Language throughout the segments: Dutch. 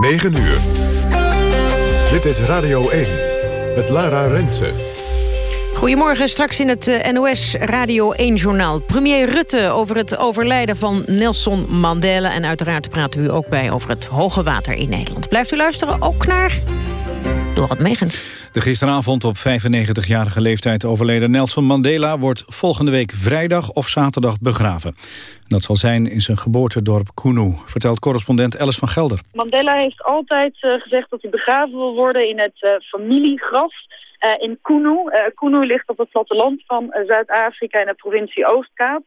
9 uur. Dit is Radio 1 met Lara Rensen. Goedemorgen, straks in het eh, NOS Radio 1-journaal. Premier Rutte over het overlijden van Nelson Mandela... en uiteraard praten we ook bij over het hoge water in Nederland. Blijft u luisteren ook naar Dorot Megens. De gisteravond op 95-jarige leeftijd overleden Nelson Mandela... wordt volgende week vrijdag of zaterdag begraven. Dat zal zijn in zijn geboortedorp Kunu, vertelt correspondent Alice van Gelder. Mandela heeft altijd uh, gezegd dat hij begraven wil worden in het uh, familiegraf uh, in Kunu. Kunu ligt op het platteland van Zuid-Afrika in de provincie Oostkaap.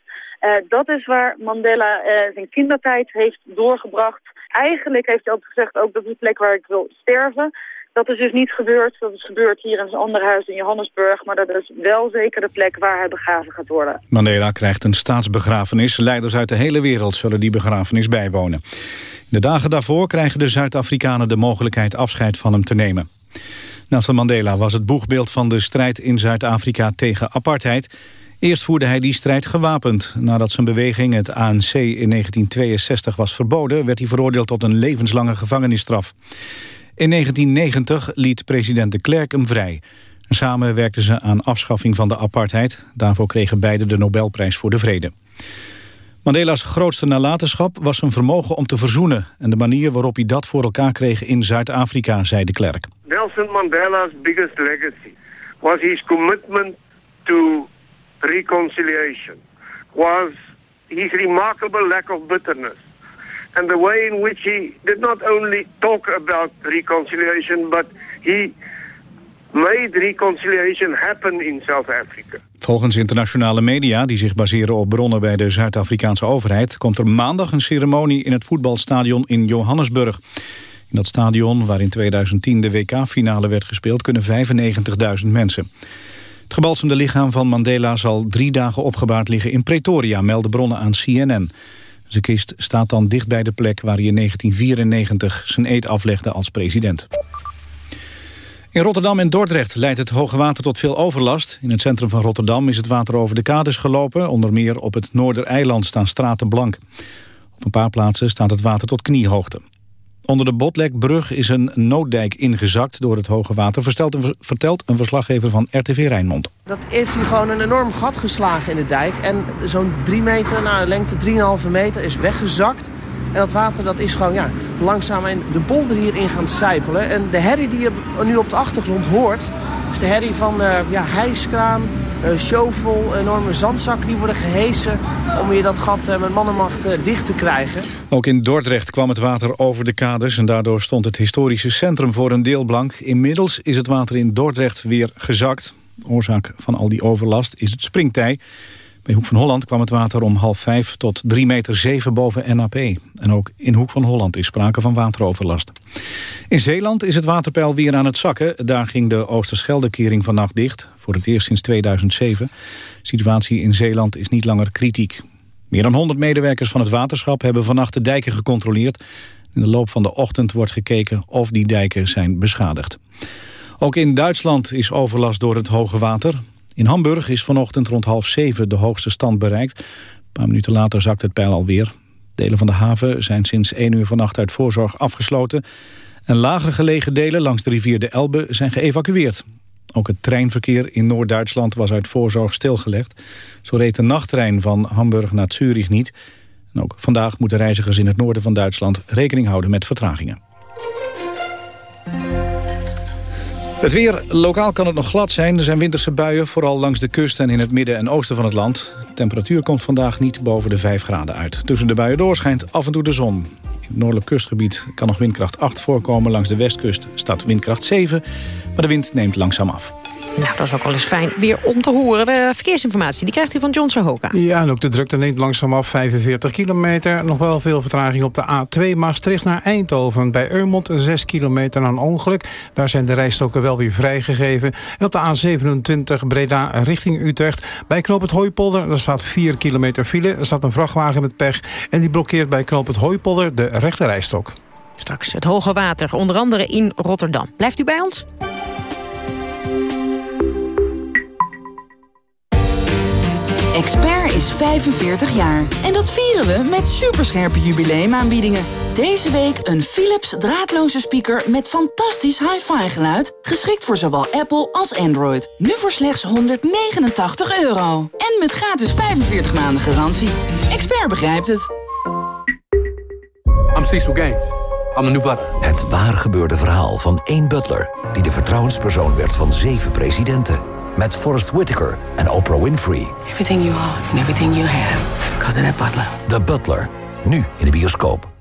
dat is waar Mandela zijn kindertijd heeft doorgebracht. Eigenlijk heeft hij altijd gezegd ook dat is de plek waar ik wil sterven. Dat is dus niet gebeurd. Dat is gebeurd hier in zijn andere huis in Johannesburg. Maar dat is wel zeker de plek waar hij begraven gaat worden. Mandela krijgt een staatsbegrafenis. Leiders uit de hele wereld zullen die begrafenis bijwonen. In de dagen daarvoor krijgen de Zuid-Afrikanen de mogelijkheid afscheid van hem te nemen. Nelson Mandela was het boegbeeld van de strijd in Zuid-Afrika tegen apartheid. Eerst voerde hij die strijd gewapend. Nadat zijn beweging, het ANC, in 1962 was verboden... werd hij veroordeeld tot een levenslange gevangenisstraf. In 1990 liet president de Klerk hem vrij. Samen werkten ze aan afschaffing van de apartheid. Daarvoor kregen beide de Nobelprijs voor de Vrede. Mandela's grootste nalatenschap was zijn vermogen om te verzoenen... en de manier waarop hij dat voor elkaar kreeg in Zuid-Afrika, zei de Klerk. Nelson Mandela's biggest legacy was his commitment to reconciliation. Was his remarkable lack of bitterness and the way in which he did not only talk about reconciliation, but he made reconciliation happen in South Africa. Volgens internationale media, die zich baseren op bronnen bij de Zuid-Afrikaanse overheid, komt er maandag een ceremonie in het voetbalstadion in Johannesburg. In dat stadion, waar in 2010 de WK-finale werd gespeeld, kunnen 95.000 mensen. Het gebalsemde lichaam van Mandela zal drie dagen opgebaard liggen in Pretoria, melden bronnen aan CNN. Zijn kist staat dan dicht bij de plek waar hij in 1994 zijn eed aflegde als president. In Rotterdam en Dordrecht leidt het hoge water tot veel overlast. In het centrum van Rotterdam is het water over de kades gelopen. Onder meer op het Noordereiland staan straten blank. Op een paar plaatsen staat het water tot kniehoogte. Onder de Botlekbrug is een nooddijk ingezakt door het hoge water... vertelt een, verslaggever van RTV Rijnmond. Dat heeft hij gewoon een enorm gat geslagen in de dijk. En zo'n 3 meter, nou, lengte 3,5 meter, is weggezakt. En dat water dat is gewoon ja, langzaam in de polder hierin gaan sijpelen. En de herrie die je nu op de achtergrond hoort... is de herrie van uh, ja, hijskraan, shovel, enorme zandzakken die worden gehesen... om hier dat gat uh, met mannenmacht dicht te krijgen. Ook in Dordrecht kwam het water over de kades... en daardoor stond het historische centrum voor een deel blank. Inmiddels is het water in Dordrecht weer gezakt. Oorzaak van al die overlast is het springtij... Bij Hoek van Holland kwam het water om half vijf tot 3 meter 7 boven NAP. En ook in Hoek van Holland is sprake van wateroverlast. In Zeeland is het waterpeil weer aan het zakken. Daar ging de Oosterscheldekering vannacht dicht, voor het eerst sinds 2007. De situatie in Zeeland is niet langer kritiek. Meer dan 100 medewerkers van het waterschap hebben vannacht de dijken gecontroleerd. In de loop van de ochtend wordt gekeken of die dijken zijn beschadigd. Ook in Duitsland is overlast door het hoge water. In Hamburg is vanochtend rond half zeven de hoogste stand bereikt. Een paar minuten later zakt het pijl alweer. Delen van de haven zijn sinds 1 uur vannacht uit voorzorg afgesloten. En lager gelegen delen langs de rivier de Elbe zijn geëvacueerd. Ook het treinverkeer in Noord-Duitsland was uit voorzorg stilgelegd. Zo reed de nachttrein van Hamburg naar Zurich niet. En ook vandaag moeten reizigers in het noorden van Duitsland rekening houden met vertragingen. Het weer, lokaal kan het nog glad zijn. Er zijn winterse buien, vooral langs de kust en in het midden en oosten van het land. De temperatuur komt vandaag niet boven de 5 graden uit. Tussen de buien door schijnt af en toe de zon. In het noordelijk kustgebied kan nog windkracht 8 voorkomen. Langs de westkust staat windkracht 7, maar de wind neemt langzaam af. Nou, dat is ook wel eens fijn weer om te horen. De verkeersinformatie die krijgt u van John Sohoka. Ja, en ook de drukte neemt langzaam af. 45 kilometer. Nog wel veel vertraging op de A2 Maastricht naar Eindhoven. Bij Eurmond 6 kilometer na een ongeluk. Daar zijn de rijstokken wel weer vrijgegeven. En op de A27 Breda richting Utrecht. Bij Knoop het Hooipolder daar staat 4 kilometer file. Er staat een vrachtwagen met pech. En die blokkeert bij Knoop het Hooipolder de rechte rijstok. Straks het hoge water, onder andere in Rotterdam. Blijft u bij ons? Expert is 45 jaar. En dat vieren we met superscherpe jubileumaanbiedingen. Deze week een Philips draadloze speaker met fantastisch hi-fi geluid. Geschikt voor zowel Apple als Android. Nu voor slechts 189 euro. En met gratis 45 maanden garantie. Expert begrijpt het. I'm Cecil Gaines. I'm the new butler. Het waar gebeurde verhaal van één butler... die de vertrouwenspersoon werd van zeven presidenten. Met Forrest Whitaker en Oprah Winfrey. Everything you are and everything you have is because of that butler. The Butler. Nu in de bioscoop.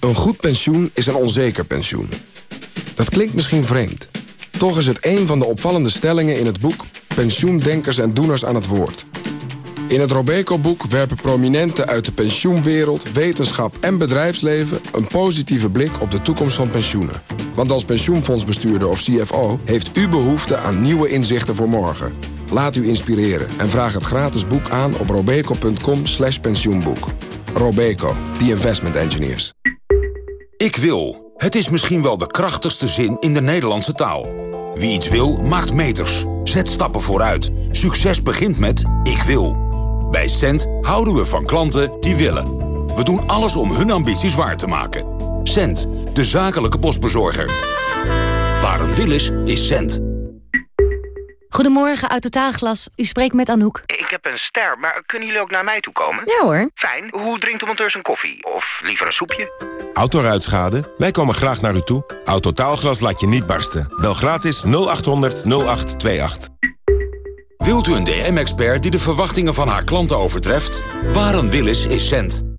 Een goed pensioen is een onzeker pensioen. Dat klinkt misschien vreemd. Toch is het een van de opvallende stellingen in het boek... Pensioendenkers en Doeners aan het Woord... In het Robeco-boek werpen prominenten uit de pensioenwereld, wetenschap en bedrijfsleven een positieve blik op de toekomst van pensioenen. Want als pensioenfondsbestuurder of CFO heeft u behoefte aan nieuwe inzichten voor morgen. Laat u inspireren en vraag het gratis boek aan op robeco.com slash pensioenboek. Robeco, the investment engineers. Ik wil. Het is misschien wel de krachtigste zin in de Nederlandse taal. Wie iets wil, maakt meters. Zet stappen vooruit. Succes begint met ik wil. Bij Cent houden we van klanten die willen. We doen alles om hun ambities waar te maken. Cent, de zakelijke postbezorger. Waar een wil is, is Cent. Goedemorgen, uit Totaalglas. U spreekt met Anouk. Ik heb een ster, maar kunnen jullie ook naar mij toe komen? Ja hoor. Fijn. Hoe drinkt de monteur zijn koffie? Of liever een soepje? Autoruitschade? Wij komen graag naar u toe. Autotaalglas laat je niet barsten. Bel gratis 0800 0828. Wilt u een DM-expert die de verwachtingen van haar klanten overtreft? Waren Willis is cent.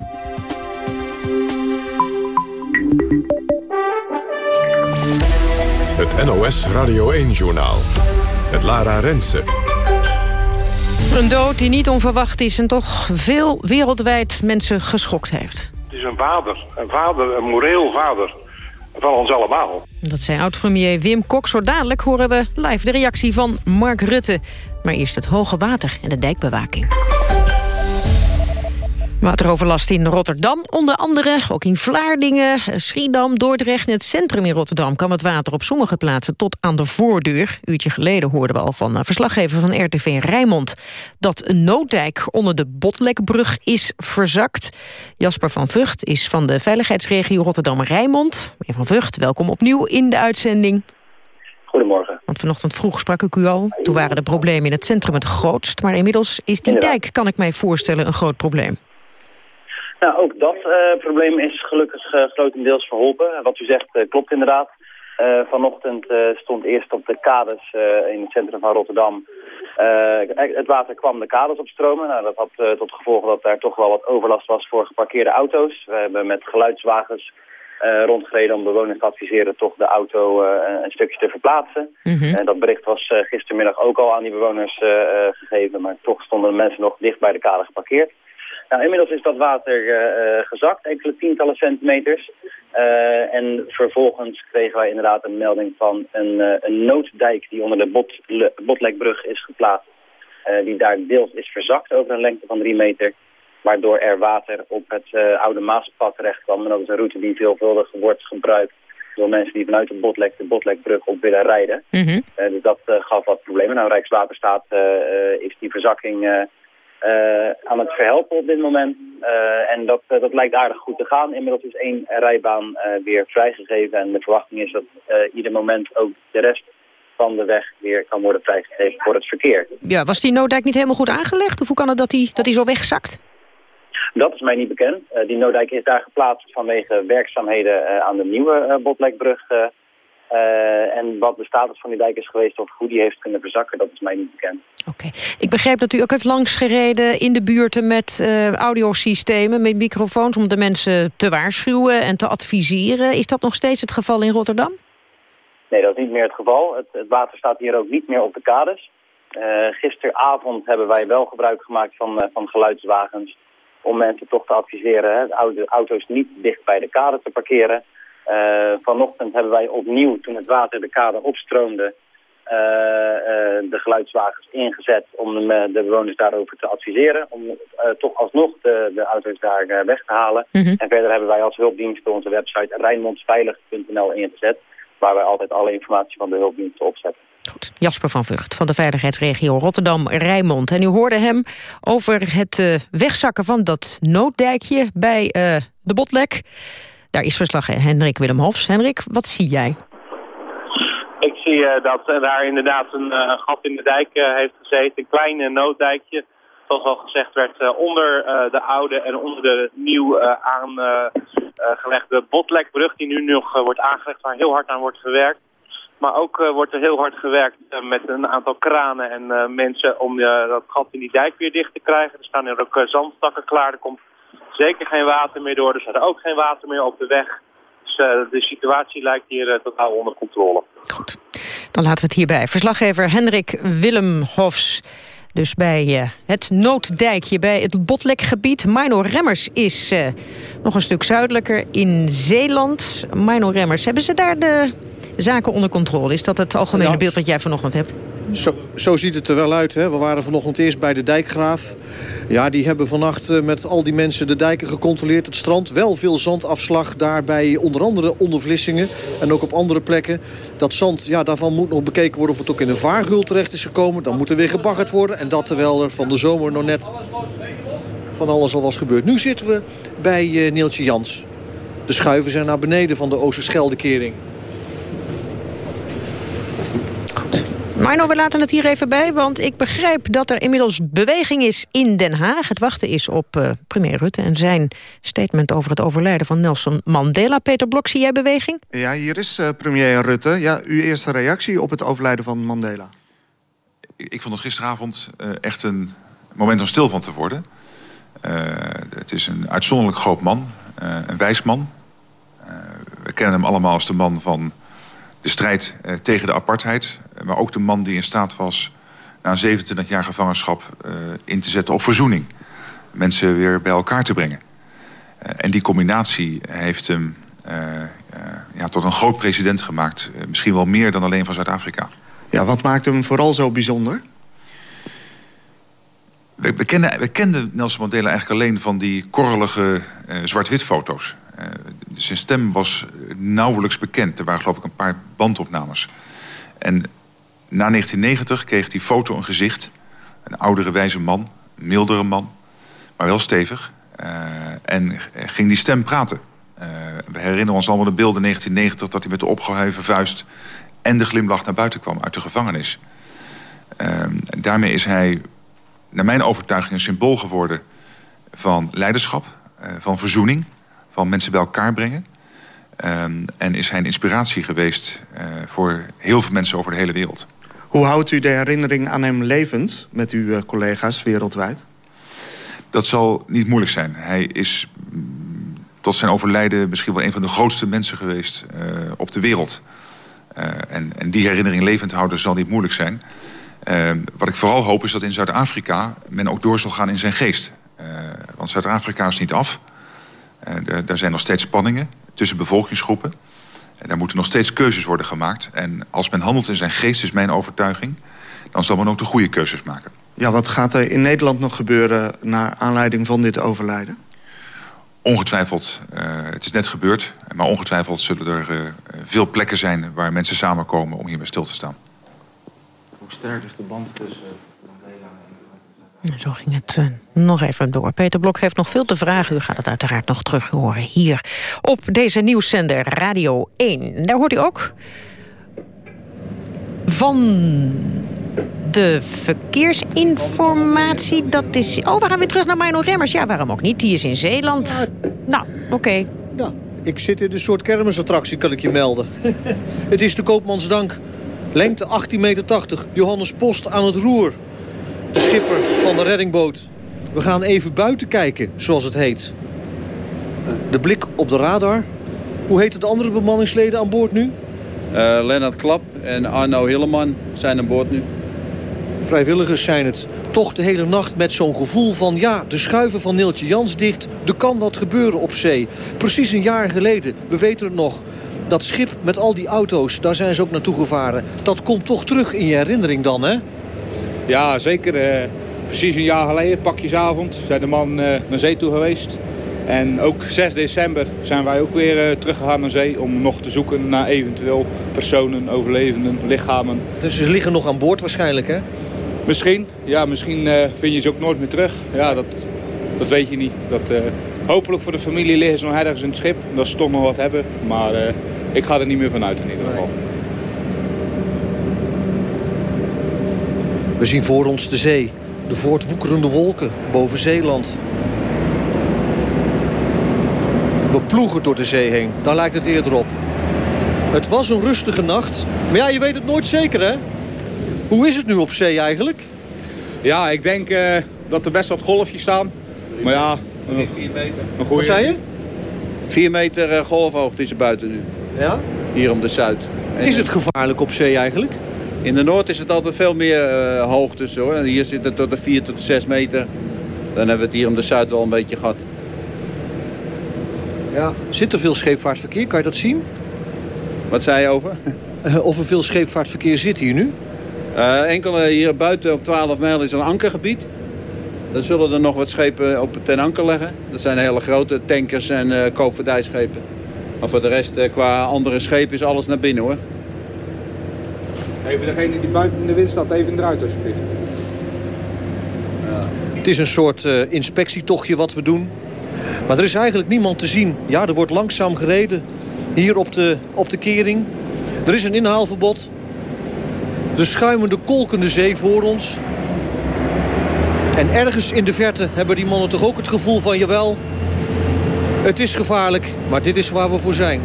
Het NOS Radio 1-journaal. Het Lara Rensen. Een dood die niet onverwacht is en toch veel wereldwijd mensen geschokt heeft. Het is een vader, een vader, een moreel vader van ons allemaal. Dat zei oud-premier Wim Kok. Zo dadelijk horen we live de reactie van Mark Rutte. Maar eerst het hoge water en de dijkbewaking. Wateroverlast in Rotterdam, onder andere ook in Vlaardingen, Schiedam, Dordrecht en het centrum in Rotterdam kwam het water op sommige plaatsen tot aan de voordeur. Een uurtje geleden hoorden we al van een verslaggever van RTV Rijnmond dat een nooddijk onder de Botlekbrug is verzakt. Jasper van Vught is van de veiligheidsregio Rotterdam-Rijnmond. Meneer van Vught, welkom opnieuw in de uitzending. Goedemorgen. Want vanochtend vroeg sprak ik u al. Toen waren de problemen in het centrum het grootst. Maar inmiddels is die dijk, kan ik mij voorstellen, een groot probleem. Nou, ook dat uh, probleem is gelukkig uh, grotendeels verholpen. Wat u zegt uh, klopt inderdaad. vanochtend stond eerst op de kades in het centrum van Rotterdam. het water kwam de kades opstromen. Nou, dat had tot gevolg dat er toch wel wat overlast was voor geparkeerde auto's. We hebben met geluidswagens rondgereden om bewoners te adviseren toch de auto een stukje te verplaatsen. Mm dat bericht was gistermiddag ook al aan die bewoners gegeven, maar toch stonden de mensen nog dicht bij de kade geparkeerd. Nou, inmiddels is dat water uh, gezakt, enkele tientallen centimeters. Uh, en vervolgens kregen wij inderdaad een melding van een, uh, een nooddijk die onder de bot, Botlekbrug is geplaatst. die daar deels is verzakt over een lengte van drie meter. Waardoor er water op het oude Maaspad terecht kwam. En dat is een route die veelvuldig wordt gebruikt door mensen die vanuit de Botlek de Botlekbrug op willen rijden. Mm -hmm. dus dat gaf wat problemen. Nou, Rijkswaterstaat is die verzakking aan het verhelpen op dit moment. Uh, en dat, uh, dat lijkt aardig goed te gaan. Inmiddels is één rijbaan weer vrijgegeven. En de verwachting is dat ieder moment ook de rest van de weg weer kan worden vrijgegeven voor het verkeer. Ja, was die nooddijk niet helemaal goed aangelegd? Of hoe kan het dat hij dat die zo wegzakt? Dat is mij niet bekend. die nooddijk is daar geplaatst vanwege werkzaamheden aan de nieuwe Botlekbrug uh, en wat de status van die dijk is geweest of hoe die heeft kunnen verzakken, dat is mij niet bekend. Oké. Ik begrijp dat u ook heeft langsgereden in de buurten met uh, audiosystemen, met microfoons... om de mensen te waarschuwen en te adviseren. Is dat nog steeds het geval in Rotterdam? Nee, dat is niet meer het geval. Het, het water staat hier ook niet meer op de kades. Uh, gisteravond hebben wij wel gebruik gemaakt van, van geluidswagens... om mensen toch te adviseren hè, auto's niet dicht bij de kade te parkeren... Uh, vanochtend hebben wij opnieuw, toen het water de kade opstroomde, uh, uh, de geluidswagens ingezet om de, de, bewoners daarover te adviseren. Om toch alsnog de, de auto's daar weg te halen. Mm -hmm. En verder hebben wij als hulpdienst onze website rijnmondsveilig.nl ingezet. Waar wij altijd alle informatie van de hulpdiensten opzetten. Goed. Jasper van Vught van de veiligheidsregio Rotterdam-Rijnmond. En u hoorde hem over het wegzakken van dat nooddijkje bij uh, de Botlek. Daar is verslag Hendrik Willem Hofs. Hendrik, wat zie jij? Ik zie uh, dat daar inderdaad een gat in de dijk heeft gezeten. Een klein nooddijkje zoals al gezegd werd, onder de oude en onder de nieuw aangelegde botlekbrug die nu nog wordt aangelegd, waar heel hard aan wordt gewerkt. Maar ook wordt er heel hard gewerkt met een aantal kranen en mensen om dat gat in die dijk weer dicht te krijgen. Er staan er ook zandstakken klaar, er komt zeker geen water meer door, er staat ook geen water meer op de weg. Dus de situatie lijkt hier totaal onder controle. Goed, dan laten we het hierbij. Verslaggever Hendrik Willem Hofs dus bij uh, het Nooddijkje, bij het Botlekgebied. Mino Remmers is nog een stuk zuidelijker in Zeeland. Mino Remmers, hebben ze daar de zaken onder controle? Is dat het algemene beeld wat jij vanochtend hebt? Zo, zo ziet het er wel uit. Hè? We waren vanochtend eerst bij de dijkgraaf. Ja, die hebben vannacht uh, met al die mensen de dijken gecontroleerd. Het strand, wel veel zandafslag daarbij, onder andere onder Vlissingen. En ook op andere plekken. Dat zand, ja, daarvan moet nog bekeken worden of het ook in een vaargul terecht is gekomen. Dan moet er weer gebaggerd worden. En dat terwijl er van de zomer nog net van alles al was gebeurd. Nu zitten we bij uh, Neeltje Jans. De schuiven zijn naar beneden van de Oosterscheldekering. Marno, we laten het hier even bij, want ik begrijp dat er inmiddels beweging is in Den Haag. Het wachten is op uh, premier Rutte en zijn statement over het overlijden van Nelson Mandela. Peter Blok, zie jij beweging? Ja, hier is uh, premier Rutte. Ja, uw eerste reactie op het overlijden van Mandela? Ik, ik vond het gisteravond uh, echt een moment om stil van te worden. het is een uitzonderlijk groot man, een wijs man. we kennen hem allemaal als de man van de strijd eh, tegen de apartheid. Maar ook de man die in staat was na 27 jaar gevangenschap uh, in te zetten op verzoening. Mensen weer bij elkaar te brengen. En die combinatie heeft hem ja, tot een groot president gemaakt. misschien wel meer dan alleen van Zuid-Afrika. Ja, wat maakt hem vooral zo bijzonder? We, we, kenden, we kenden Nelson Mandela eigenlijk alleen van die korrelige zwart-wit foto's. Zijn stem was nauwelijks bekend. Er waren geloof ik een paar bandopnames. En na 1990 kreeg die foto een gezicht. Een oudere wijze man, mildere man, maar wel stevig. Uh, en ging die stem praten. Uh, we herinneren ons allemaal de beelden 1990... dat hij met de opgeheven vuist en de glimlach naar buiten kwam uit de gevangenis. Daarmee is hij, naar mijn overtuiging, een symbool geworden... van leiderschap, van verzoening, van mensen bij elkaar brengen. Um, en is hij een inspiratie geweest uh, voor heel veel mensen over de hele wereld. Hoe houdt u de herinnering aan hem levend met uw uh, collega's wereldwijd? Dat zal niet moeilijk zijn. Hij is mm, tot zijn overlijden misschien wel een van de grootste mensen geweest uh, op de wereld. En, en, die herinnering levend houden zal niet moeilijk zijn. Ehm, wat ik vooral hoop is dat in Zuid-Afrika men ook door zal gaan in zijn geest. want Zuid-Afrika is niet af. Daar zijn nog steeds spanningen tussen bevolkingsgroepen. En daar moeten nog steeds keuzes worden gemaakt. En als men handelt in zijn geest, is mijn overtuiging... dan zal men ook de goede keuzes maken. Ja, wat gaat er in Nederland nog gebeuren... naar aanleiding van dit overlijden? Ongetwijfeld, uh, het is net gebeurd... maar ongetwijfeld zullen er uh, veel plekken zijn... waar mensen samenkomen om hierbij stil te staan. Hoe sterk is de band tussen zo ging het uh, nog even door. Peter Blok heeft nog veel te vragen. U gaat het uiteraard nog terug horen hier op deze nieuwszender Radio 1. Daar hoort u ook van de verkeersinformatie. Dat is... Oh, we gaan weer terug naar Mino Remmers. Ja, waarom ook niet? Die is in Zeeland. Nou, oké. Okay. Ja, ik zit in een soort kermisattractie, kan ik je melden. het is de Koopmansdank. Lengte 18,80 meter. Johannes Post aan het roer de schipper van de reddingboot. We gaan even buiten kijken, zoals het heet. De blik op de radar. Hoe heten de andere bemanningsleden aan boord nu? Uh, Lennart Klap en Arno Hilleman zijn aan boord nu. Vrijwilligers zijn het. Toch de hele nacht met zo'n gevoel van... ja, de schuiven van Neeltje Jans dicht. Er kan wat gebeuren op zee. Precies een jaar geleden, we weten het nog. Dat schip met al die auto's, daar zijn ze ook naartoe gevaren. Dat komt toch terug in je herinnering dan, hè? Ja, zeker. Uh, precies een jaar geleden, pakjesavond, zijn de man uh, naar zee toe geweest. En ook 6 december zijn wij ook weer uh, teruggegaan naar zee om nog te zoeken naar eventueel personen, overlevenden, lichamen. Dus ze liggen nog aan boord waarschijnlijk, hè? Misschien. Ja, misschien vind je ze ook nooit meer terug. Ja, dat, dat weet je niet. Dat, hopelijk voor de familie liggen ze nog ergens in het schip. Dat ze toch nog wat hebben. Maar ik ga er niet meer vanuit in ieder geval. We zien voor ons de zee. De voortwoekerende wolken boven Zeeland. We ploegen door de zee heen. Daar lijkt het eerder op. Het was een rustige nacht. Maar ja, je weet het nooit zeker, hè? Hoe is het nu op zee eigenlijk? Ja, ik denk uh, dat er best wat golfjes staan. Maar ja... Een, 4 meter. Een goeie... Wat zei je? 4 meter uh, golfhoogte is er buiten nu. Ja? Hier om de Zuid. En is het gevaarlijk op zee eigenlijk? In de Noord is het altijd veel meer uh, hoogtes hoor. En hier zit het tot de 4 tot 6 meter. Dan hebben we het hier om de Zuid wel een beetje gehad. Ja. Zit er veel scheepvaartverkeer? Kan je dat zien? Wat zei je over? of er veel scheepvaartverkeer zit hier nu? Uh, enkel hier buiten op 12 mijl is een ankergebied. Dan zullen er nog wat schepen op ten anker leggen. Dat zijn hele grote tankers en uh, koopvaardijschepen. Maar voor de rest, uh, qua andere schepen, is alles naar binnen hoor. Even degene die buiten de wind staat, even eruit alsjeblieft. Het is een soort inspectietochtje wat we doen. Maar er is eigenlijk niemand te zien. Ja, er wordt langzaam gereden. Hier op de, op de kering. Er is een inhaalverbod. De schuimende, kolkende zee voor ons. En ergens in de verte hebben die mannen toch ook het gevoel van... jawel, het is gevaarlijk, maar dit is waar we voor zijn.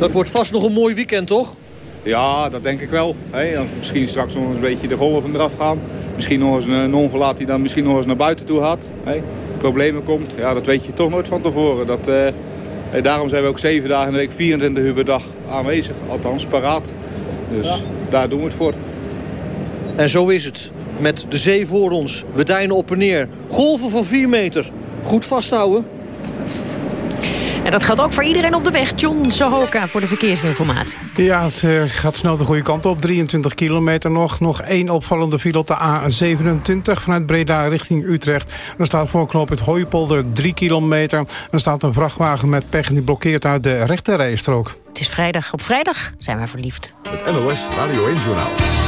Dat wordt vast nog een mooi weekend, toch? Ja, dat denk ik wel. Hey, misschien straks nog eens een beetje de golven eraf gaan. Misschien nog eens een non-verlaat die dan misschien nog eens naar buiten toe had. Hey, problemen komt. Ja, dat weet je toch nooit van tevoren. Dat, uh, daarom zijn we ook zeven dagen in de week, 24 uur per dag aanwezig. Althans, paraat. Dus daar doen we het voor. En zo is het. Met de zee voor ons. We deinen op en neer. Golven van 4 meter. Goed vasthouden. En dat geldt ook voor iedereen op de weg. John Sohoka voor de verkeersinformatie. Ja, het uh, gaat snel de goede kant op. 23 kilometer nog. Nog één opvallende file op de A27 vanuit Breda richting Utrecht. Er staat voor het Hooipolder 3 kilometer. Er staat een vrachtwagen met pech en die blokkeert uit de rechterrijstrook. Het is vrijdag. Op vrijdag zijn we verliefd. Het NOS Radio 1 Journaal.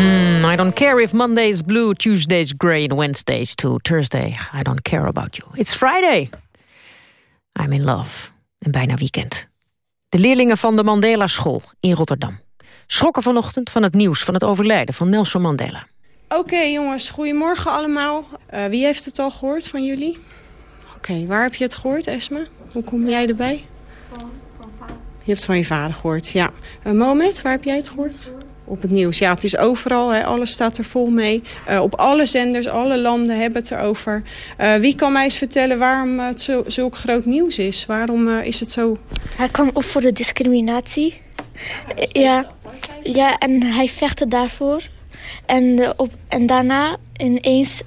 Hmm, I don't care if Monday's blue, Tuesday's grey and Wednesday's too. Thursday, I don't care about you. It's Friday. I'm in love. En bijna weekend. De leerlingen van de Mandela School in Rotterdam schrokken vanochtend van het nieuws van het overlijden van Nelson Mandela. Oké jongens, goedemorgen allemaal. Uh, wie heeft het al gehoord van jullie? Oké, waar heb je het gehoord, Esme? Hoe kom jij erbij? Van, van vader. Je hebt het van je vader gehoord, ja. Uh, Mohamed, waar heb jij het gehoord? Op het nieuws. Ja, het is overal. Hè. Alles staat er vol mee. Uh, op alle zenders, alle landen hebben het erover. Uh, wie kan mij eens vertellen waarom het zo, zulk groot nieuws is? Waarom uh, is het zo... Hij kwam op voor de discriminatie. Ja, ja en hij vechtte daarvoor. En, op, en daarna ineens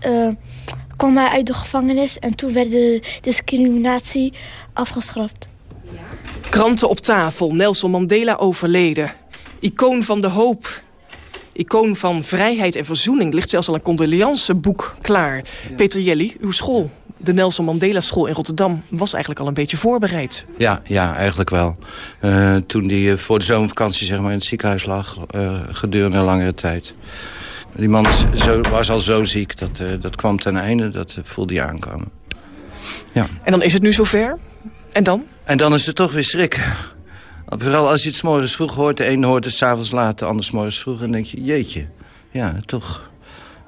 kwam hij uit de gevangenis... en toen werd de discriminatie afgeschrapt. Kranten op tafel. Nelson Mandela overleden. Icoon van de hoop. Icoon van vrijheid en verzoening. Er ligt zelfs al een condoleanceboek klaar. Ja. Peter Jelly, uw school, de Nelson Mandela School in Rotterdam... was eigenlijk al een beetje voorbereid. Ja, ja eigenlijk wel. Uh, toen hij uh, voor de zomervakantie zeg maar, in het ziekenhuis lag... Uh, gedurende een langere tijd. Die man was, zo, was al zo ziek, dat, dat kwam ten einde. Dat voelde hij aankomen. Ja. En dan is het nu zover? En dan? En dan is het toch weer schrik. Vooral als je het s morgens vroeg hoort. De ene hoort het s'avonds laat, de ander s morgens vroeg. En dan denk je, jeetje, ja, toch.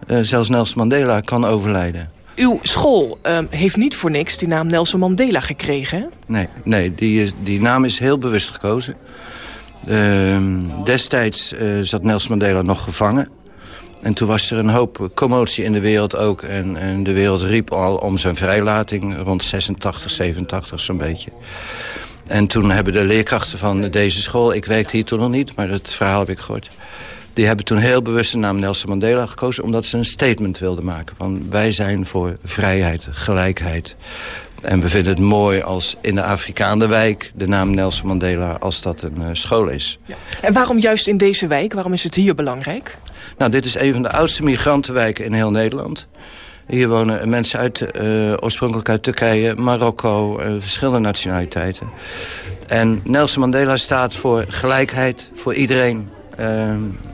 Uh, zelfs Nelson Mandela kan overlijden. Uw school uh, heeft niet voor niks die naam Nelson Mandela gekregen, hè? Nee, nee die, is, die naam is heel bewust gekozen. Uh, destijds uh, zat Nelson Mandela nog gevangen. En toen was er een hoop commotie in de wereld ook. En, en de wereld riep al om zijn vrijlating rond 86, 87 zo'n beetje. En toen hebben de leerkrachten van deze school... ik werkte hier toen nog niet, maar het verhaal heb ik gehoord... die hebben toen heel bewust de naam Nelson Mandela gekozen... omdat ze een statement wilden maken. Van wij zijn voor vrijheid, gelijkheid. En we vinden het mooi als in de Afrikaanse wijk... de naam Nelson Mandela, als dat een uh, school is. Ja. En waarom juist in deze wijk? Waarom is het hier belangrijk? Nou, dit is een van de oudste migrantenwijken in heel Nederland... Hier wonen mensen uit, uh, oorspronkelijk uit Turkije, Marokko, uh, verschillende nationaliteiten. En Nelson Mandela staat voor gelijkheid voor iedereen. Uh,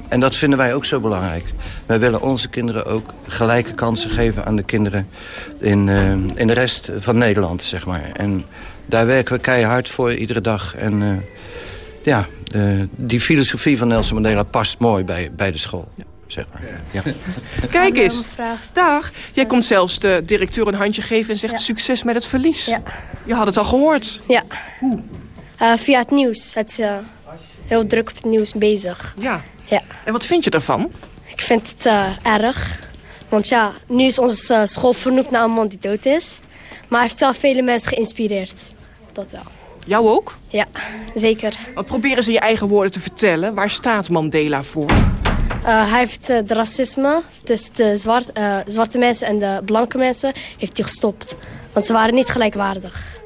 en dat vinden wij ook zo belangrijk. Wij willen onze kinderen ook gelijke kansen geven aan de kinderen in, in de rest van Nederland, zeg maar. En daar werken we keihard voor iedere dag. En ja, die filosofie van Nelson Mandela past mooi bij, bij de school. Ja zeg maar. Ja. Kijk eens. Dag. Jij komt zelfs de directeur een handje geven en zegt ja. succes met het verlies. Ja. Je had het al gehoord. Ja. Uh, via het nieuws. Het is uh, heel druk op het nieuws bezig. Ja. ja. En wat vind je ervan? Ik vind het uh, erg. Want ja, nu is onze school vernoemd naar een man die dood is. Maar hij heeft zelf vele mensen geïnspireerd. Dat wel. Jou ook? Ja, zeker. Wat proberen ze je eigen woorden te vertellen? Waar staat Mandela voor? Uh, hij heeft het racisme tussen de zwart, uh, zwarte mensen en de blanke mensen heeft hij gestopt. Want ze waren niet gelijkwaardig.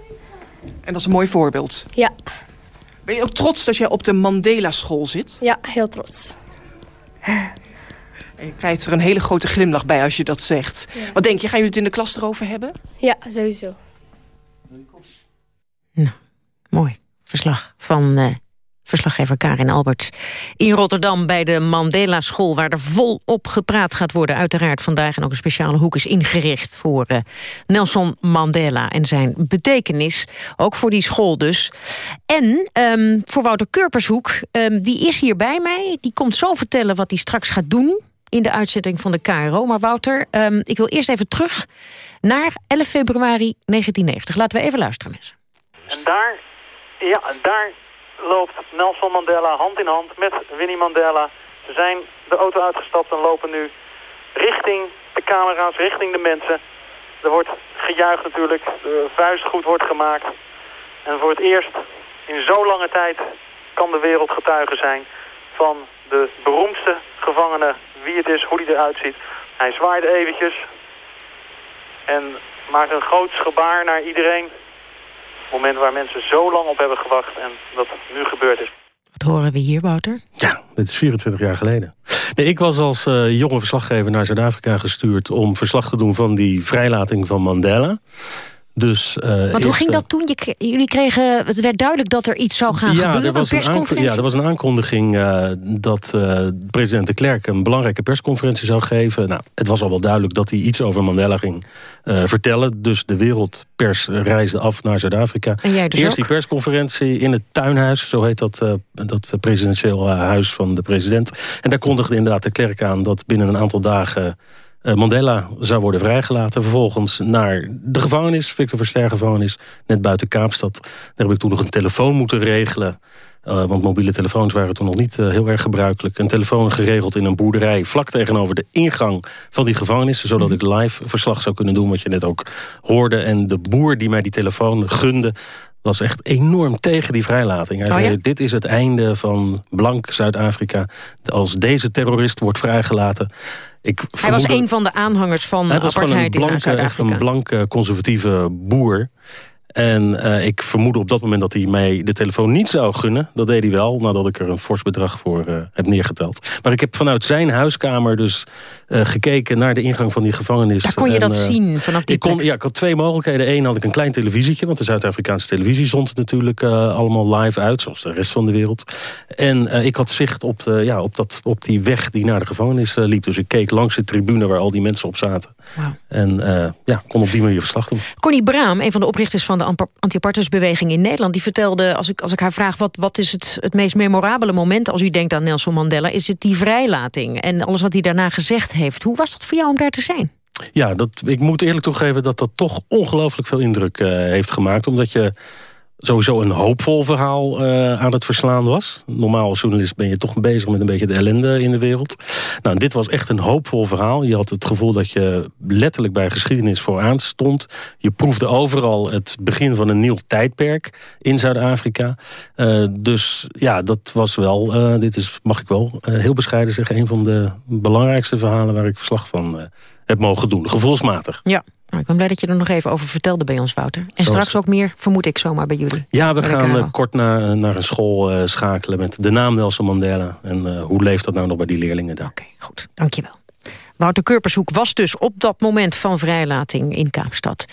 En dat is een mooi voorbeeld. Ja. Ben je ook trots dat jij op de Mandela school zit? Ja, heel trots. En je krijgt er een hele grote glimlach bij als je dat zegt. Ja. Wat denk je, gaan jullie het in de klas erover hebben? Ja, sowieso. Nou, mooi verslag van uh, verslaggever Karin Alberts in Rotterdam bij de Mandela School... waar er volop gepraat gaat worden uiteraard vandaag... en ook een speciale hoek is ingericht voor uh, Nelson Mandela en zijn betekenis. Ook voor die school dus. En um, voor Wouter Kurpershoek, um, die is hier bij mij. Die komt zo vertellen wat hij straks gaat doen in de uitzending van de KRO. Maar Wouter, um, ik wil eerst even terug naar 11 februari 1990. Laten we even luisteren, mensen. En daar, ja, daar loopt Nelson Mandela hand in hand met Winnie Mandela. Ze zijn de auto uitgestapt en lopen nu richting de camera's, richting de mensen. Er wordt gejuicht natuurlijk, de vuistgoed wordt gemaakt. En voor het eerst in zo lange tijd kan de wereld getuige zijn van de beroemdste gevangene, wie het is, hoe hij eruit ziet. Hij zwaait eventjes en maakt een groot gebaar naar iedereen moment waar mensen zo lang op hebben gewacht en dat nu gebeurd is. Wat horen we hier, Wouter? Ja, dit is 24 jaar geleden. Nee, ik was als uh, jonge verslaggever naar Zuid-Afrika gestuurd... om verslag te doen van die vrijlating van Mandela. Dus, uh, Want hoe ging dat toen? Je, jullie kregen, het werd duidelijk dat er iets zou gaan ja, gebeuren, er was een persconferentie? ja, er was een aankondiging uh, dat uh, president de Klerk... een belangrijke persconferentie zou geven. Nou, het was al wel duidelijk dat hij iets over Mandela ging vertellen. Dus de wereldpers reisde af naar Zuid-Afrika. Dus Eerst ook? die persconferentie in het tuinhuis. Zo heet dat, dat presidentieel huis van de president. En daar kondigde inderdaad de Klerk aan... dat binnen een aantal dagen Mandela zou worden vrijgelaten. Vervolgens naar de gevangenis, Victor Verster gevangenis, net buiten Kaapstad. Daar heb ik toen nog een telefoon moeten regelen. Uh, want mobiele telefoons waren toen nog niet uh, heel erg gebruikelijk. Een telefoon geregeld in een boerderij vlak tegenover de ingang van die gevangenis. Zodat ik live verslag zou kunnen doen wat je net ook hoorde. En de boer die mij die telefoon gunde was echt enorm tegen die vrijlating. Hij oh, zei, ja? dit is het einde van blank Zuid-Afrika. Als deze terrorist wordt vrijgelaten... Ik Hij was een van de aanhangers van Hij apartheid in Zuid-Afrika. een blanke conservatieve boer. En uh, ik vermoedde op dat moment dat hij mij de telefoon niet zou gunnen. Dat deed hij wel, nadat ik er een fors bedrag voor uh, heb neergeteld. Maar ik heb vanuit zijn huiskamer dus gekeken naar de ingang van die gevangenis. Daar kon je en, dat zien vanaf die ik kon, plek? Ja, ik had twee mogelijkheden. Eén had ik een klein televisietje, want de Zuid-Afrikaanse televisie zond het natuurlijk allemaal live uit, zoals de rest van de wereld. En ik had zicht op, de, ja, op, dat, op die weg die naar de gevangenis liep. Dus ik keek langs de tribune waar al die mensen op zaten. Wow. En ja, kon op die manier verslag doen. Connie Braam, een van de oprichters van de anti-apartheidsbeweging in Nederland... die vertelde, als ik, als ik haar vraag... wat, wat is het, het meest memorabele moment als u denkt aan Nelson Mandela... is het die vrijlating en alles wat hij daarna gezegd heeft. Hoe was dat voor jou om daar te zijn? Ja, dat, ik moet eerlijk toegeven dat dat toch ongelooflijk veel indruk uh, heeft gemaakt. Omdat je sowieso een hoopvol verhaal uh, aan het verslaan was. Normaal als journalist ben je toch bezig met een beetje de ellende in de wereld. Nou, dit was echt een hoopvol verhaal. Je had het gevoel dat je letterlijk bij geschiedenis vooraan stond. Je proefde overal het begin van een nieuw tijdperk in Zuid-Afrika. Uh, dus ja, dat was wel, uh, dit is, mag ik wel heel bescheiden zeggen... een van de belangrijkste verhalen waar ik verslag van heb mogen doen. Gevoelsmatig. Ja. Nou, ik ben blij dat je er nog even over vertelde bij ons, Wouter. En Zoals... straks ook meer, vermoed ik zomaar bij jullie. Ja, we gaan uh, kort na, naar een school uh, schakelen met de naam Nelson Mandela. En uh, hoe leeft dat nou nog bij die leerlingen daar? Oké, okay, goed. Dankjewel. Wouter Kurpershoek was dus op dat moment van vrijlating in Kaapstad.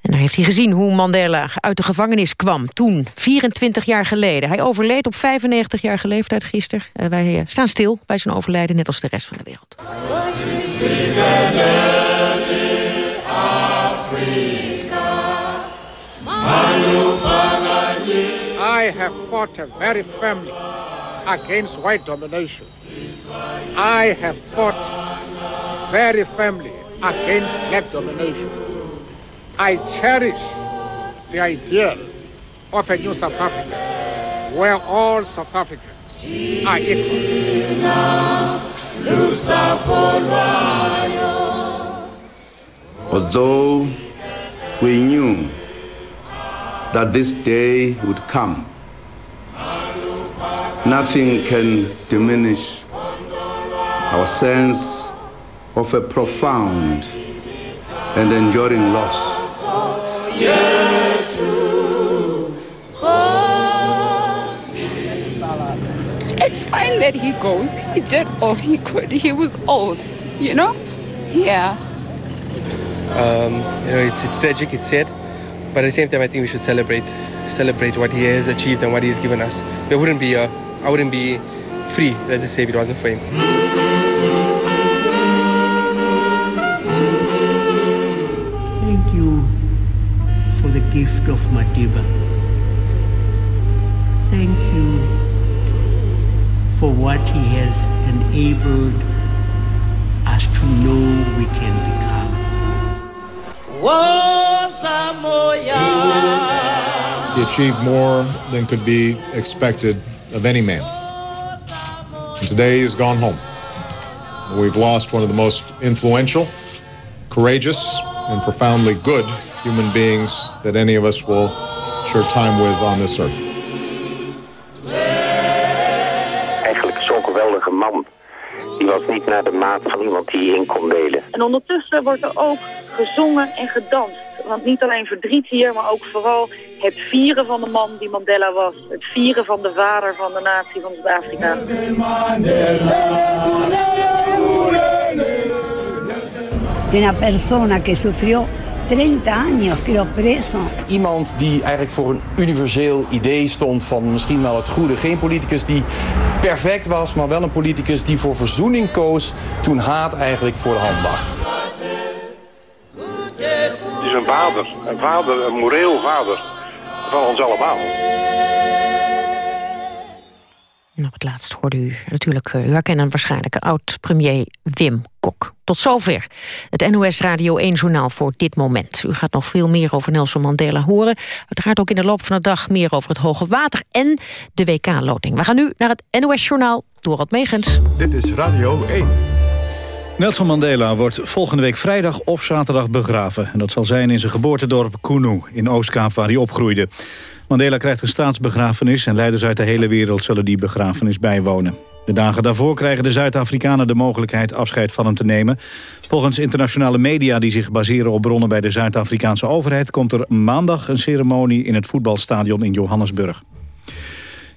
En daar heeft hij gezien hoe Mandela uit de gevangenis kwam. Toen, 24 jaar geleden. Hij overleed op 95-jarige leeftijd gisteren. Uh, wij staan stil bij zijn overlijden, net als de rest van de wereld. I have fought very firmly against white domination. I have fought very firmly against black domination. I cherish the ideal of a new South Africa where all South Africans are equal. Although we knew that this day would come, nothing can diminish our sense of a profound and enduring loss. It's fine that he goes. He did all he could. He was old, you know? Yeah. Um, you know, it's, it's tragic, it's sad. But at the same time, I think we should celebrate, celebrate what he has achieved and what he's given us. We wouldn't be, uh, I wouldn't be free, let's just say, if it wasn't for him. Thank you for the gift of Madiba. Thank you for what he has enabled us to know we can become. He achieved more than could be expected of any man. And today he's gone home. We've lost one of the most influential, courageous, and profoundly good human beings that any of us will share time with on this earth. Eigenlijk zo'n geweldige man. Die was niet naar de maat van iemand die in kon delen. En ondertussen wordt er ook gezongen en gedanst. Want niet alleen verdriet hier, maar ook vooral het vieren van de man die Mandela was. Het vieren van de vader van de natie van Zuid-Afrika. Una persona que sufrió 30 años lo preso. Iemand die eigenlijk voor een universeel idee stond van misschien wel het goede. Geen politicus die perfect was, maar wel een politicus die voor verzoening koos toen haat eigenlijk voor de hand lag. Het is een vader, een vader, een moreel vader van ons allemaal. Nog het laatst hoorde u natuurlijk, eh, u herkent hem waarschijnlijk, oud-premier Wim Kok. Tot zover het NOS Radio 1-journaal voor dit moment. U gaat nog veel meer over Nelson Mandela horen. Uiteraard ook in de loop van de dag meer over het hoge water en de WK-loting. We gaan nu naar het NOS-journaal Dorot Megens. Dit is Radio 1. Nelson Mandela wordt volgende week vrijdag of zaterdag begraven. En dat zal zijn in zijn geboortedorp Kunu in Oostkaap waar hij opgroeide. Mandela krijgt een staatsbegrafenis en leiders uit de hele wereld zullen die begrafenis bijwonen. De dagen daarvoor krijgen de Zuid-Afrikanen de mogelijkheid afscheid van hem te nemen. Volgens internationale media die zich baseren op bronnen bij de Zuid-Afrikaanse overheid... komt er maandag een ceremonie in het voetbalstadion in Johannesburg.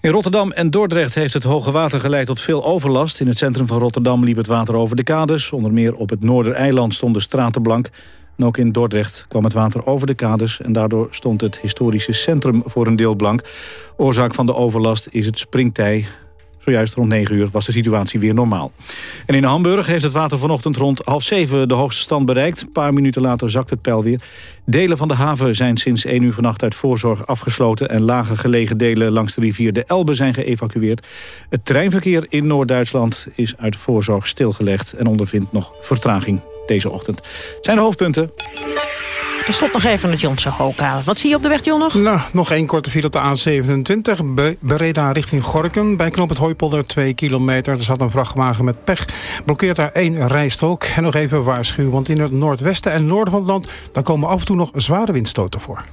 In Rotterdam en Dordrecht heeft het hoge water geleid tot veel overlast. In het centrum van Rotterdam liep het water over de kades. Onder meer op het Noordereiland stonden straten blank. En ook in Dordrecht kwam het water over de kades... en daardoor stond het historische centrum voor een deel blank. Oorzaak van de overlast is het springtij. Zojuist rond 9 uur was de situatie weer normaal. En in Hamburg heeft het water vanochtend rond half 7 de hoogste stand bereikt. Een paar minuten later zakt het peil weer. Delen van de haven zijn sinds 1 uur vannacht uit voorzorg afgesloten... en lager gelegen delen langs de rivier de Elbe zijn geëvacueerd. Het treinverkeer in Noord-Duitsland is uit voorzorg stilgelegd... en ondervindt nog vertraging deze ochtend. Zijn de hoofdpunten. Tot slot nog even het Johnse Hooghalen. Wat zie je op de weg, John, nog? Nou, nog één korte file op de A27. Be Bereda richting Gorkum. Bij knop het Hooipolder 2 kilometer. Er zat een vrachtwagen met pech. Blokkeert daar één rijstrook. En nog even waarschuwen, want in het noordwesten en noorden van het land... dan komen af en toe nog zware windstoten voor.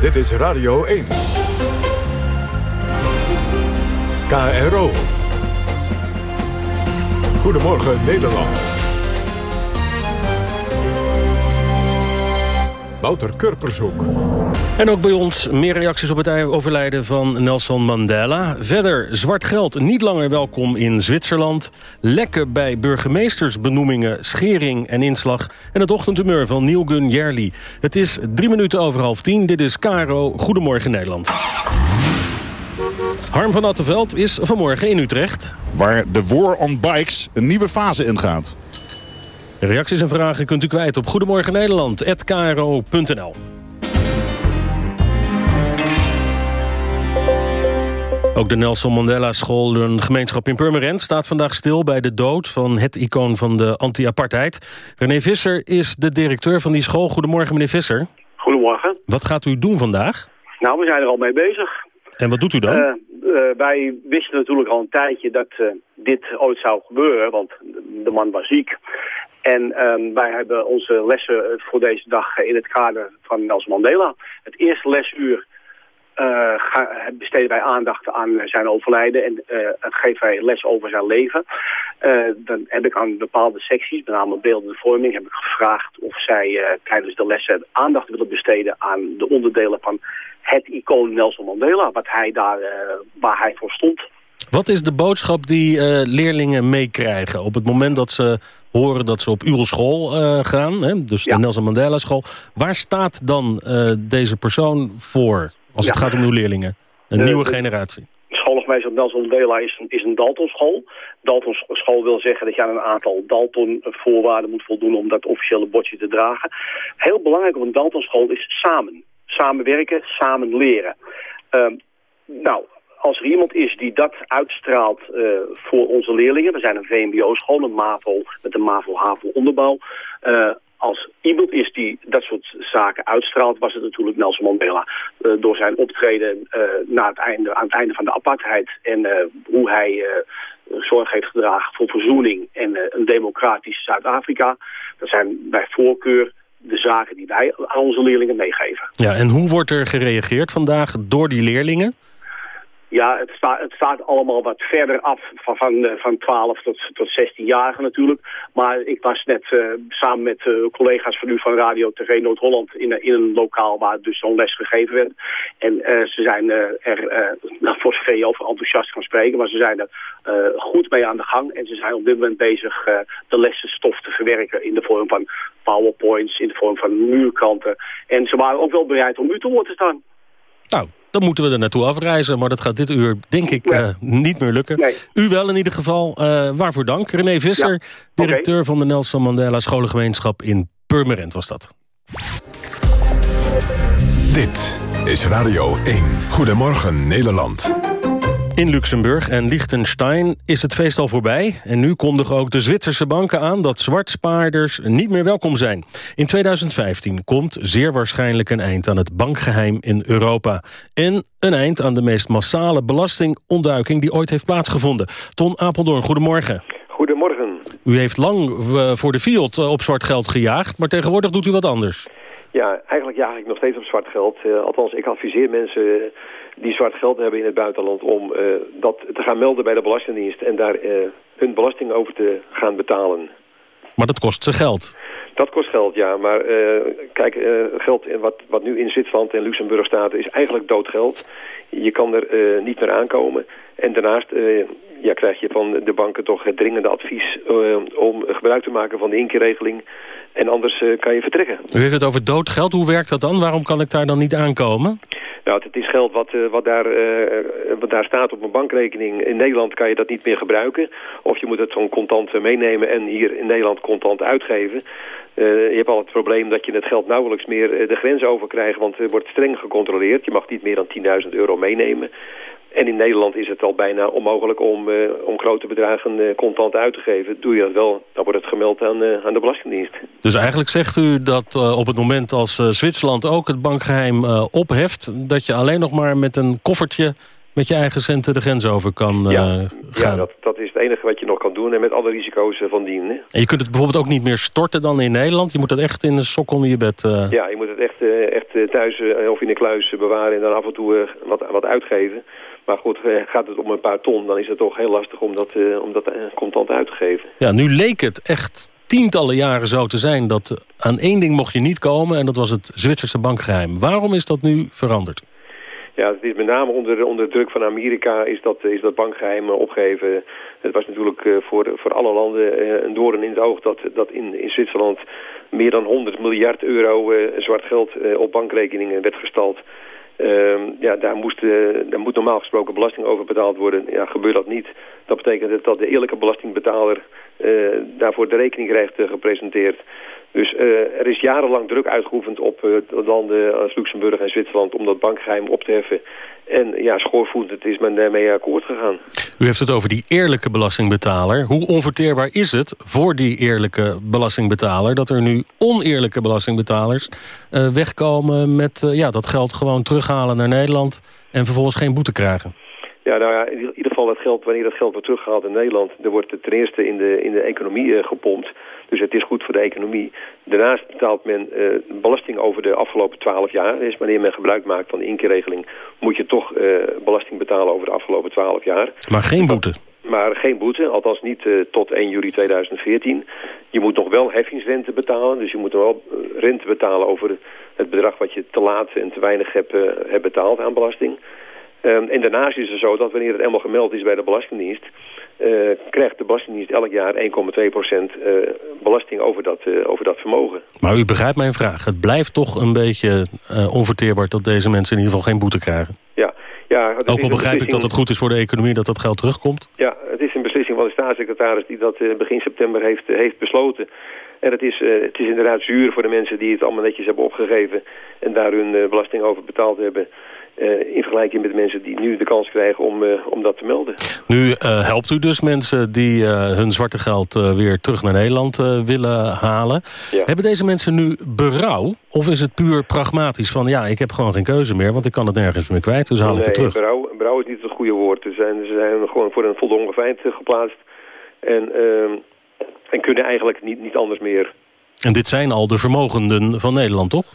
Dit is Radio 1. KRO. Goedemorgen Nederland. Wouter Kurpershoek. En ook bij ons meer reacties op het overlijden van Nelson Mandela. Verder zwart geld niet langer welkom in Zwitserland. Lekken bij burgemeestersbenoemingen, schering en inslag. En het ochtendhumeur van Neil Gunn Jerli. Het is drie minuten over half tien. Dit is Caro. Goedemorgen Nederland. Harm van Attenveld is vanmorgen in Utrecht. Waar de War on Bikes een nieuwe fase ingaat. Reacties en vragen kunt u kwijt op Goedemorgen. Ook de Nelson Mandela School, een gemeenschap in Purmerend... staat vandaag stil bij de dood van het icoon van de anti-apartheid. René Visser is de directeur van die school. Goedemorgen, meneer Visser. Goedemorgen. Wat gaat u doen vandaag? Nou, we zijn er al mee bezig. En wat doet u dan? Uh, wij wisten natuurlijk al een tijdje dat uh, dit ooit zou gebeuren, want de man was ziek. En um, wij hebben onze lessen voor deze dag in het kader van Nelson Mandela. Het eerste lesuur besteden wij aandacht aan zijn overlijden en geven wij les over zijn leven. dan heb ik aan bepaalde secties, met name beeldende vorming, heb ik gevraagd of zij tijdens de lessen aandacht willen besteden aan de onderdelen van het icoon Nelson Mandela, wat hij daar, uh, waar hij voor stond. Wat is de boodschap die uh, leerlingen meekrijgen op het moment dat ze horen dat ze op uw school uh, gaan, hè? dus ja. de Nelson Mandela school. Waar staat dan deze persoon voor als het gaat om uw leerlingen? Een nieuwe generatie. Schoolgemeenschap Nelson Mandela is een, is een Dalton-school. Dalton-school wil zeggen dat je aan een aantal Dalton-voorwaarden moet voldoen om dat officiële bordje te dragen. Heel belangrijk op een Dalton-school is samen samenwerken, samen leren. Uh, nou, als er iemand is die dat uitstraalt uh, voor onze leerlingen... we zijn een VMBO-school met, MAVO, met een MAVO-HAVO-onderbouw... Uh, als iemand is die dat soort zaken uitstraalt, was het natuurlijk Nelson Mandela. Uh, door zijn optreden na het einde, aan het einde van de apartheid en hoe hij zorg heeft gedragen voor verzoening en een democratisch Zuid-Afrika. Dat zijn bij voorkeur de zaken die wij aan onze leerlingen meegeven. Ja, en hoe wordt er gereageerd vandaag door die leerlingen? Ja, het, staat het staat allemaal wat verder af van, van, eh, van 12 tot, tot 16-jarigen natuurlijk. Maar ik was net uh, samen met uh, collega's van u van Radio TV Noord-Holland in, in een lokaal waar dus zo'n les gegeven werd. En ze zijn er, nou, voor zover je over enthousiast kan spreken, maar ze zijn er goed mee aan de gang. En ze zijn op dit moment bezig de lessenstof te verwerken in de vorm van powerpoints, in de vorm van muurkanten. En ze waren ook wel bereid om u te woord te staan. Nou, dan moeten we er naartoe afreizen. Maar dat gaat dit uur, denk ik, uh, niet meer lukken. Nee. U wel in ieder geval. Uh, waarvoor dank. René Visser, Ja. directeur van de Nelson Mandela Scholengemeenschap in Purmerend was dat. Dit is Radio 1. Goedemorgen Nederland. In Luxemburg en Liechtenstein is het feest al voorbij. En nu kondigen ook de Zwitserse banken aan dat zwartspaarders niet meer welkom zijn. In 2015 komt zeer waarschijnlijk een eind aan het bankgeheim in Europa. En een eind aan de meest massale belastingontduiking die ooit heeft plaatsgevonden. Ton Apeldoorn, goedemorgen. Goedemorgen. U heeft lang eh, voor de Fiat eh, op zwart geld gejaagd, maar tegenwoordig doet u wat anders. Ja, eigenlijk jaag ik nog steeds op zwart geld. Eh, althans, ik adviseer mensen die zwart geld hebben in het buitenland... om eh, dat te gaan melden bij de Belastingdienst... en daar eh, hun belasting over te gaan betalen. Maar dat kost ze geld. Dat kost geld, ja. Maar eh, kijk, geld wat, wat nu in Zwitserland en Luxemburg staat... is eigenlijk doodgeld. Je kan er niet meer aankomen. En daarnaast ja, krijg je van de banken toch het dringende advies... om gebruik te maken van de inkeerregeling... En anders eh, kan je vertrekken. U heeft het over doodgeld. Hoe werkt dat dan? Waarom kan ik daar dan niet aankomen? Nou, het is geld wat, eh, wat, daar, eh, wat daar staat op een bankrekening. In Nederland kan je dat niet meer gebruiken. Of je moet het gewoon contant meenemen en hier in Nederland contant uitgeven. Je hebt al het probleem dat je het geld nauwelijks meer de grens over krijgt, want er wordt streng gecontroleerd. Je mag niet meer dan 10.000 euro meenemen. En in Nederland is het al bijna onmogelijk om, eh, om grote bedragen eh, contant uit te geven. Doe je dat wel, dan wordt het gemeld aan, eh, aan de Belastingdienst. Dus eigenlijk zegt u dat uh, op het moment als uh, Zwitserland ook het bankgeheim uh, opheft... dat je alleen nog maar met een koffertje met je eigen centen de grens over kan uh, ja, gaan. Ja, dat, dat is het enige wat je nog kan doen en met alle risico's van dien. Hè? En je kunt het bijvoorbeeld ook niet meer storten dan in Nederland? Je moet dat echt in een sok onder je bed... Uh... Ja, je moet het echt, echt thuis of in een kluis bewaren en dan af en toe wat, wat uitgeven. Maar goed, gaat het om een paar ton, dan is het toch heel lastig om dat, uh, om dat uh, contant uit te geven. Ja, nu leek het echt tientallen jaren zo te zijn dat aan één ding mocht je niet komen... en dat was het Zwitserse bankgeheim. Waarom is dat nu veranderd? Ja, het is met name onder, onder druk van Amerika is dat, is dat bankgeheim opgegeven. Het was natuurlijk voor, voor alle landen een doorn in het oog dat, dat in, in Zwitserland meer dan 100 miljard euro zwart geld op bankrekeningen werd gestald. Uh, ja, daar, moest, uh, daar moet normaal gesproken belasting over betaald worden. Ja, gebeurt dat niet. Dat betekent dat de eerlijke belastingbetaler uh, daarvoor de rekening krijgt gepresenteerd. Dus er is jarenlang druk uitgeoefend op landen als Luxemburg en Zwitserland om dat bankgeheim op te heffen. En ja, schoorvoetend is men daarmee akkoord gegaan. U heeft het over die eerlijke belastingbetaler. Hoe onverteerbaar is het voor die eerlijke belastingbetaler... dat er nu oneerlijke belastingbetalers uh, wegkomen met ja, dat geld gewoon terughalen naar Nederland... en vervolgens geen boete krijgen? Ja, nou ja, in ieder geval dat geld, wanneer dat geld wordt teruggehaald in Nederland... dan wordt het ten eerste in de, in de economie gepompt. Dus het is goed voor de economie. Daarnaast betaalt men uh, belasting over de afgelopen twaalf jaar. Dus wanneer men gebruik maakt van de inkeerregeling... moet je toch uh, belasting betalen over de afgelopen twaalf jaar. Maar geen boete? Maar geen boete, althans niet uh, tot 1 juli 2014. Je moet nog wel heffingsrente betalen. Dus je moet nog wel rente betalen over het bedrag wat je te laat en te weinig hebt, hebt betaald aan belasting. Um, en daarnaast is het zo dat wanneer het eenmaal gemeld is bij de Belastingdienst... Uh, krijgt de Belastingdienst elk jaar 1,2% uh, belasting over dat, uh, over dat vermogen. Maar u begrijpt mijn vraag. Het blijft toch een beetje onverteerbaar dat deze mensen in ieder geval geen boete krijgen. Ja. Ja, Ook al begrijp ik dat het goed is voor de economie dat dat geld terugkomt. Ja, het is een beslissing van de staatssecretaris die dat begin september heeft, heeft besloten. En het is, het is inderdaad zuur voor de mensen die het allemaal netjes hebben opgegeven... en daar hun belasting over betaald hebben... Uh, in vergelijking met de mensen die nu de kans krijgen om, uh, om dat te melden. Nu uh, helpt u dus mensen die hun zwarte geld weer terug naar Nederland willen halen. Ja. Hebben deze mensen nu berouw? Of is het puur pragmatisch van ja, ik heb gewoon geen keuze meer... want ik kan het nergens meer kwijt, dus haal nee, ik het terug? Berouw, berouw is niet het goede woord. Ze zijn, ze zijn gewoon voor een voldongen feit geplaatst. En, ehm, en kunnen eigenlijk niet, niet anders meer. En dit zijn al de vermogenden van Nederland, toch?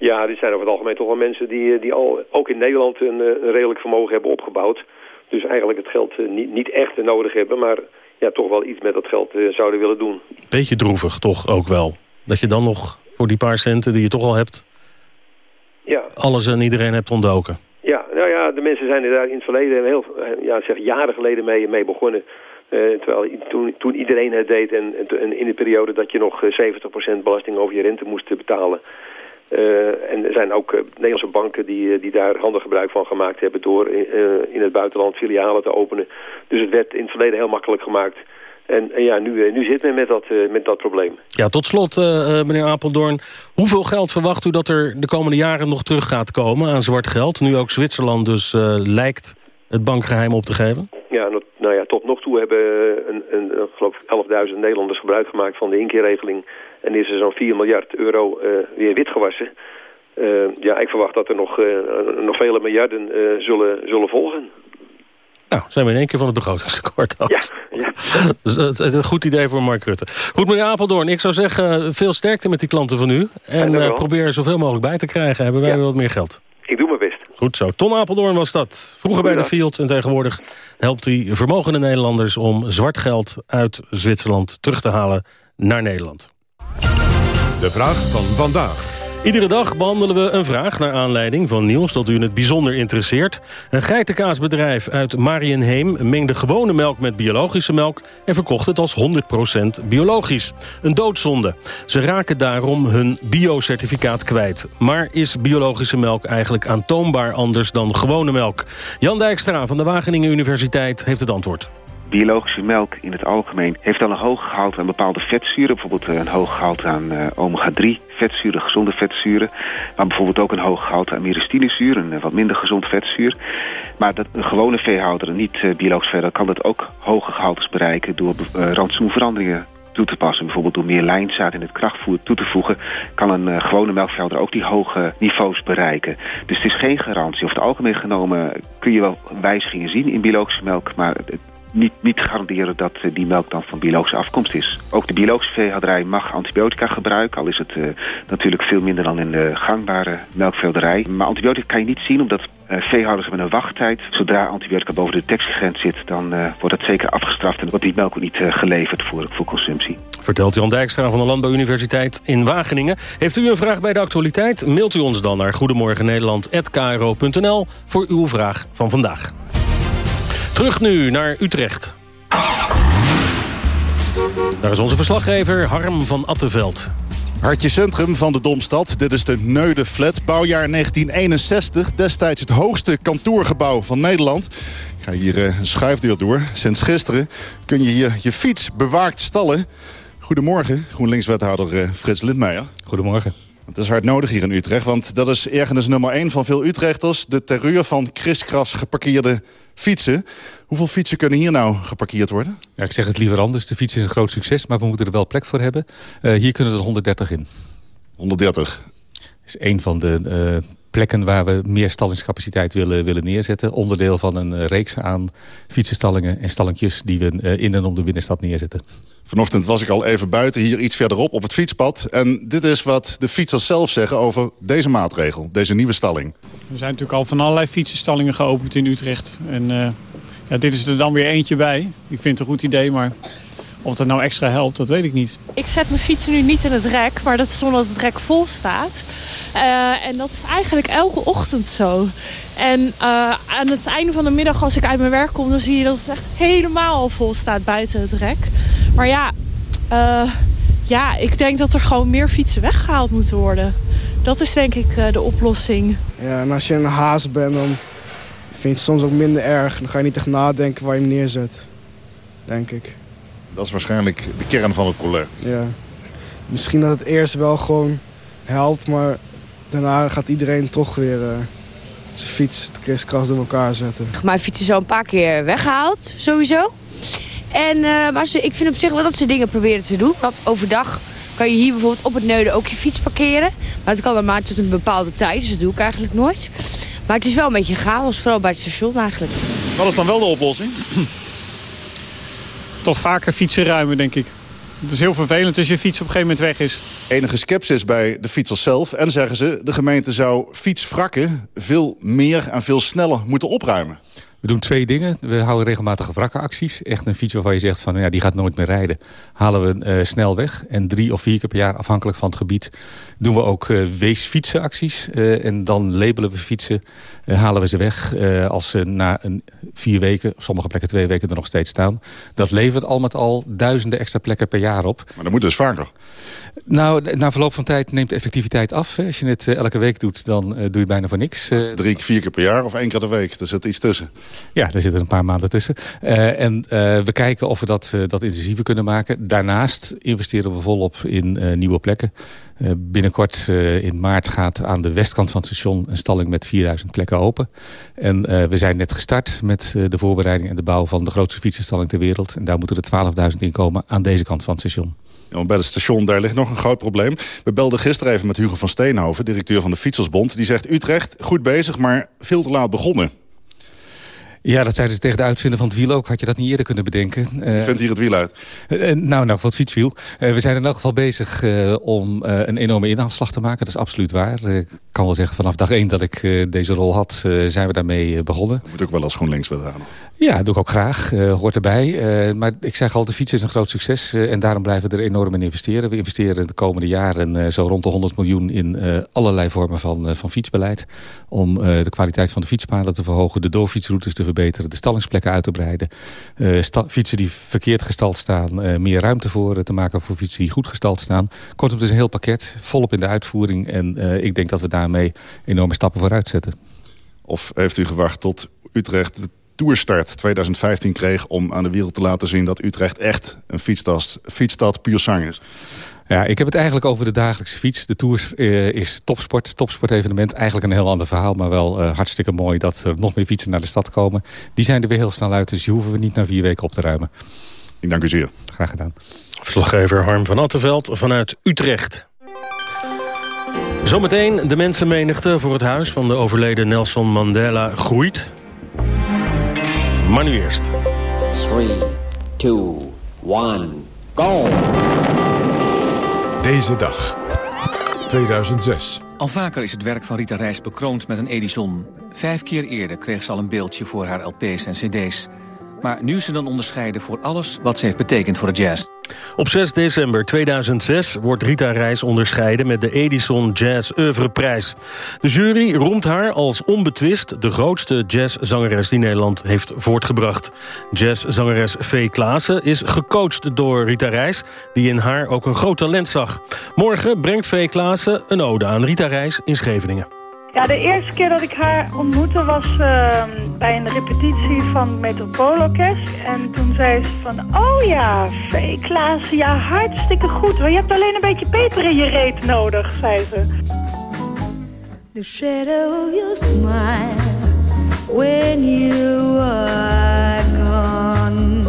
Ja, dit zijn over het algemeen toch wel mensen die, die al, ook in Nederland een, een redelijk vermogen hebben opgebouwd. Dus eigenlijk het geld niet, niet echt nodig hebben, maar ja, toch wel iets met dat geld zouden willen doen. Beetje droevig toch ook wel. Dat je dan nog voor die paar centen die je toch al hebt... Ja. alles en iedereen hebt ontdoken. Ja, nou ja, de mensen zijn er daar in het verleden heel, ja, zeg, jaren geleden mee, mee begonnen. terwijl toen, toen iedereen het deed en, en, in de periode dat je nog 70% belasting over je rente moest betalen... Uh, en er zijn ook uh, Nederlandse banken die, die daar handig gebruik van gemaakt hebben... door in het buitenland filialen te openen. Dus het werd in het verleden heel makkelijk gemaakt. En, en ja, nu, nu zit men met dat, met dat probleem. Ja, tot slot, meneer Apeldoorn. Hoeveel geld verwacht u dat er de komende jaren nog terug gaat komen aan zwart geld? Nu ook Zwitserland dus lijkt het bankgeheim op te geven? Ja, nou ja, tot nog toe hebben een, een, een geloof 11.000 Nederlanders gebruik gemaakt van de inkeerregeling en is er zo'n 4 miljard euro uh, weer witgewassen. Uh, ja, ik verwacht dat er nog, uh, nog vele miljarden zullen, zullen volgen. Nou, zijn we in één keer van het begrotingstekort af. Ja, ja. een goed idee voor Mark Rutte. Goed, meneer Apeldoorn, ik zou zeggen veel sterkte met die klanten van u. En probeer er zoveel mogelijk bij te krijgen. Hebben wij ja. weer wat meer geld. Ik doe mijn best. Goed zo. Ton Apeldoorn was dat. Vroeger bij de Field en tegenwoordig helpt hij vermogende Nederlanders... om zwart geld uit Zwitserland terug te halen naar Nederland. De vraag van vandaag. Iedere dag behandelen we een vraag naar aanleiding van nieuws dat u het bijzonder interesseert. Een geitenkaasbedrijf uit Marienheem mengde gewone melk met biologische melk... en verkocht het als 100% biologisch. Een doodzonde. Ze raken daarom hun biocertificaat kwijt. Maar is biologische melk eigenlijk aantoonbaar anders dan gewone melk? Jan Dijkstra van de Wageningen Universiteit heeft het antwoord biologische melk in het algemeen heeft al een hoog gehalte aan bepaalde vetzuren. Bijvoorbeeld een hoog gehalte aan uh, omega-3 vetzuren, gezonde vetzuren. Maar bijvoorbeeld ook een hoog gehalte aan myristinezuur, een wat minder gezond vetzuur. Maar dat een gewone veehouder, niet uh, biologisch verder, kan dat ook hoge gehaltes bereiken door uh, rantsoenveranderingen toe te passen. Bijvoorbeeld door meer lijnzaad in het krachtvoer toe te voegen... kan een uh, gewone melkveehouder ook die hoge niveaus bereiken. Dus het is geen garantie. Over het algemeen genomen kun je wel wijzigingen zien in biologische melk... maar het niet, niet garanderen dat uh, die melk dan van biologische afkomst is. Ook de biologische veehouderij mag antibiotica gebruiken... al is het uh, natuurlijk veel minder dan in de gangbare melkveehouderij. Maar antibiotica kan je niet zien omdat uh, veehouders hebben een wachttijd. Zodra antibiotica boven de detectiegrens zit... dan wordt dat zeker afgestraft en wordt die melk ook niet geleverd voor, voor consumptie. Vertelt Jan Dijkstra van de Landbouwuniversiteit in Wageningen. Heeft u een vraag bij de actualiteit? Mailt u ons dan naar goedemorgennederland.kro.nl voor uw vraag van vandaag. Terug nu naar Utrecht. Daar is onze verslaggever Harm van Attenveld. Hartje centrum van de Domstad. Dit is de Neude Flat, bouwjaar 1961. Destijds het hoogste kantoorgebouw van Nederland. Ik ga hier uh, een schuifdeur door. Sinds gisteren kun je hier je fiets bewaakt stallen. Goedemorgen, GroenLinks-wethouder uh, Frits Lindmeijer. Goedemorgen. Het is hard nodig hier in Utrecht, want dat is ergens nummer 1 van veel Utrechters. De terreur van kriskras geparkeerde fietsen. Hoeveel fietsen kunnen hier nou geparkeerd worden? Ja, ik zeg het liever anders. De fiets is een groot succes, maar we moeten er wel plek voor hebben. Uh, hier kunnen er 130 in. 130? is een van de uh, plekken waar we meer stallingscapaciteit willen, willen neerzetten. Onderdeel van een uh, reeks aan fietsenstallingen en stallingjes die we in en om de binnenstad neerzetten. Vanochtend was ik al even buiten, hier iets verderop op het fietspad. En dit is wat de fietsers zelf zeggen over deze maatregel, deze nieuwe stalling. Er zijn natuurlijk al van allerlei fietsenstallingen geopend in Utrecht. En uh, ja, dit is er dan weer eentje bij. Ik vind het een goed idee, maar of dat nou extra helpt, dat weet ik niet. Ik zet mijn fietsen nu niet in het rek, maar dat is omdat het rek vol staat. Uh, en dat is eigenlijk elke ochtend zo. En uh, aan het einde van de middag als ik uit mijn werk kom... dan zie je dat het echt helemaal vol staat buiten het rek. Maar ja, uh, ja, ik denk dat er gewoon meer fietsen weggehaald moeten worden. Dat is denk ik de oplossing. Ja, en als je een haas bent, dan vind je het soms ook minder erg. Dan ga je niet echt nadenken waar je hem neerzet. Denk ik. Dat is waarschijnlijk de kern van het probleem. Ja. Misschien dat het eerst wel gewoon helpt, maar daarna gaat iedereen toch weer uh, zijn fiets, kriskras door elkaar zetten. Mijn fiets is al een paar keer weggehaald, sowieso. En, uh, maar ze, ik vind op zich wel dat ze dingen proberen te doen. Want overdag kan je hier bijvoorbeeld op het Neuden ook je fiets parkeren. Maar het kan dan maar tot een bepaalde tijd, dus dat doe ik eigenlijk nooit. Maar het is wel een beetje chaos, vooral bij het station eigenlijk. Wat is dan wel de oplossing? Toch vaker fietsen ruimen, denk ik. Het is heel vervelend als je fiets op een gegeven moment weg is. Enige sceptisch bij de fietsers zelf. En zeggen ze, de gemeente zou fietswrakken veel meer en veel sneller moeten opruimen. We doen twee dingen. We houden regelmatig wrakkenacties. Echt een fiets waarvan je zegt van ja, die gaat nooit meer rijden. Halen we uh, snel weg. En drie of vier keer per jaar, afhankelijk van het gebied, doen we ook uh, weesfietsenacties. Uh, en dan labelen we fietsen, halen we ze weg. als ze na een vier weken, op sommige plekken twee weken er nog steeds staan. Dat levert al met al duizenden extra plekken per jaar op. Maar dat moet dus vaker. Nou, na verloop van tijd neemt de effectiviteit af. Als je het elke week doet, dan doe je bijna voor niks. Drie, vier keer per jaar of één keer de week. Er zit iets tussen. Ja, er zitten een paar maanden tussen. Uh, en uh, we kijken of we dat, uh, dat intensiever kunnen maken. Daarnaast investeren we volop in nieuwe plekken. binnenkort in maart gaat aan de westkant van het station een stalling met 4000 plekken open. En we zijn net gestart met de voorbereiding en de bouw van de grootste fietsenstalling ter wereld. En daar moeten er 12.000 in komen aan deze kant van het station. Ja, bij het station daar ligt nog een groot probleem. We belden gisteren even met Hugo van Steenhoven, directeur van de Fietsersbond. Die zegt Utrecht, goed bezig, maar veel te laat begonnen. Ja, dat zeiden ze tegen de uitvinder van het wiel ook. Had je dat niet eerder kunnen bedenken? Je vindt hier het wiel uit? Uh, nou, nou, wat het fietswiel. Uh, we zijn in elk geval bezig om een enorme inhaalslag te maken. Dat is absoluut waar. Ik kan wel zeggen, vanaf dag één dat ik deze rol had, zijn we daarmee begonnen. Dat moet ook wel als GroenLinks wethouder. Ja, dat doe ik ook graag. hoort erbij. maar ik zeg al, de fiets is een groot succes. en daarom blijven we er enorm in investeren. We investeren de komende jaren zo rond de 100 miljoen in allerlei vormen van, van fietsbeleid. Om de kwaliteit van de fietspaden te verhogen, de doorfietsroutes te verbeteren, de stallingsplekken uit te breiden. Uh, fietsen die verkeerd gestald staan, uh, meer ruimte voor uh, te maken voor fietsen die goed gestald staan. Kortom, het is een heel pakket, volop in de uitvoering. En ik denk dat we daarmee enorme stappen vooruit zetten. Of heeft u gewacht tot Utrecht de Tourstart 2015 kreeg... om aan de wereld te laten zien dat Utrecht echt een fietsstad, fietsstad puur zang is? Ja, ik heb het eigenlijk over de dagelijkse fiets. De Tour uh, is topsport, topsportevenement. Eigenlijk een heel ander verhaal, maar wel uh, hartstikke mooi... dat er nog meer fietsen naar de stad komen. Die zijn er weer heel snel uit, dus die hoeven we niet na vier weken op te ruimen. Ik dank u zeer. Graag gedaan. Verslaggever Harm van Attenveld vanuit Utrecht. Zometeen de mensenmenigte voor het huis van de overleden Nelson Mandela groeit. Maar nu eerst. 3, 2, 1, go! Deze dag. 2006. Al vaker is het werk van Rita Reis bekroond met een Edison. Vijf keer eerder kreeg ze al een beeldje voor haar LP's en cd's. Maar nu ze dan onderscheiden voor alles wat ze heeft betekend voor de jazz. Op 6 december 2006 wordt Rita Reis onderscheiden met de Edison Jazz Oeuvreprijs. De jury roemt haar als onbetwist de grootste jazzzangeres die Nederland heeft voortgebracht. Jazzzangeres V. Klaassen is gecoacht door Rita Reis, die in haar ook een groot talent zag. Morgen brengt V. Klaassen een ode aan Rita Reis in Scheveningen. Ja, de eerste keer dat ik haar ontmoette was uh, bij een repetitie van Metropoolorkest. En toen zei ze van, oh ja, V. Klaas, ja, hartstikke goed. Maar je hebt alleen een beetje peper in je reet nodig, zei ze. The shadow of your smile when you are gone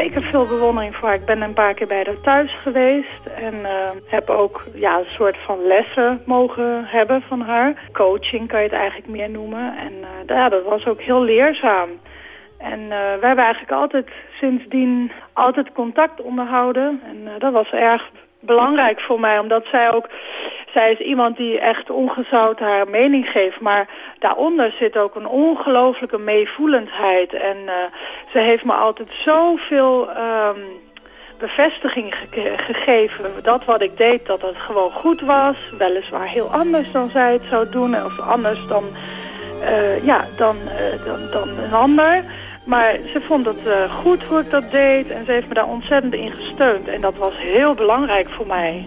zeker veel bewondering voor. Ik ben een paar keer bij haar thuis geweest. En uh, heb ook ja, een soort van lessen mogen hebben van haar. Coaching kan je het eigenlijk meer noemen. En uh, ja, dat was ook heel leerzaam. En uh, we hebben eigenlijk altijd sindsdien altijd contact onderhouden. En dat was erg belangrijk voor mij, omdat zij ook... Zij is iemand die echt ongezout haar mening geeft, maar daaronder zit ook een ongelooflijke meevoelendheid. En uh, ze heeft me altijd zoveel um, bevestiging ge gegeven dat wat ik deed, dat het gewoon goed was. Weliswaar heel anders dan zij het zou doen, of anders dan, uh, ja, dan, uh, dan, dan een ander. Maar ze vond het goed hoe ik dat deed en ze heeft me daar ontzettend in gesteund. En dat was heel belangrijk voor mij.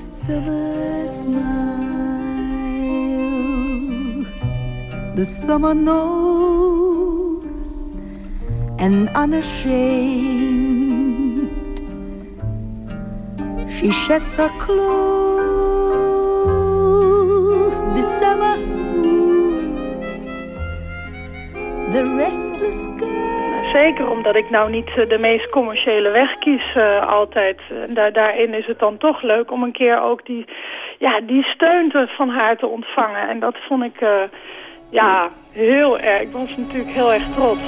The summer knows and unashamed She sheds her clothes the summer smooth The restless Zeker omdat ik nou niet de meest commerciële weg kies uh, altijd. Daar, daarin is het dan toch leuk om een keer ook die, ja, die steun te, van haar te ontvangen. En dat vond ik uh, ja, heel erg. Ik was natuurlijk heel erg trots.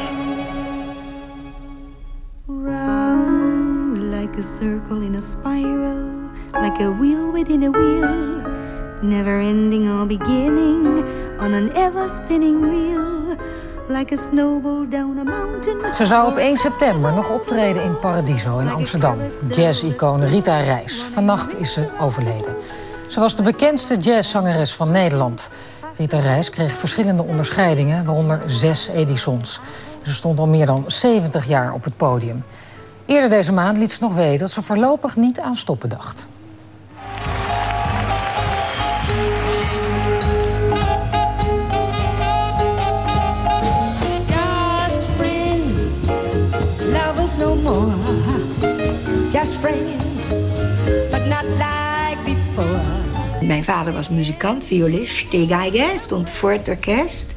Round like a circle in a spiral, like a wheel within a wheel. Never ending or beginning on an ever spinning wheel. Like a snowball down a mountain. Ze zou op 1 september nog optreden in Paradiso in Amsterdam. Jazz-icoon Rita Reis. Vannacht is ze overleden. Ze was de bekendste jazzzangeres van Nederland. Rita Reis kreeg verschillende onderscheidingen, waaronder zes Edisons. Ze stond al meer dan 70 jaar op het podium. Eerder deze maand liet ze nog weten dat ze voorlopig niet aan stoppen dacht. Just friends, but not. Mijn vader was muzikant, violist, steegeiger, stond voor het orkest.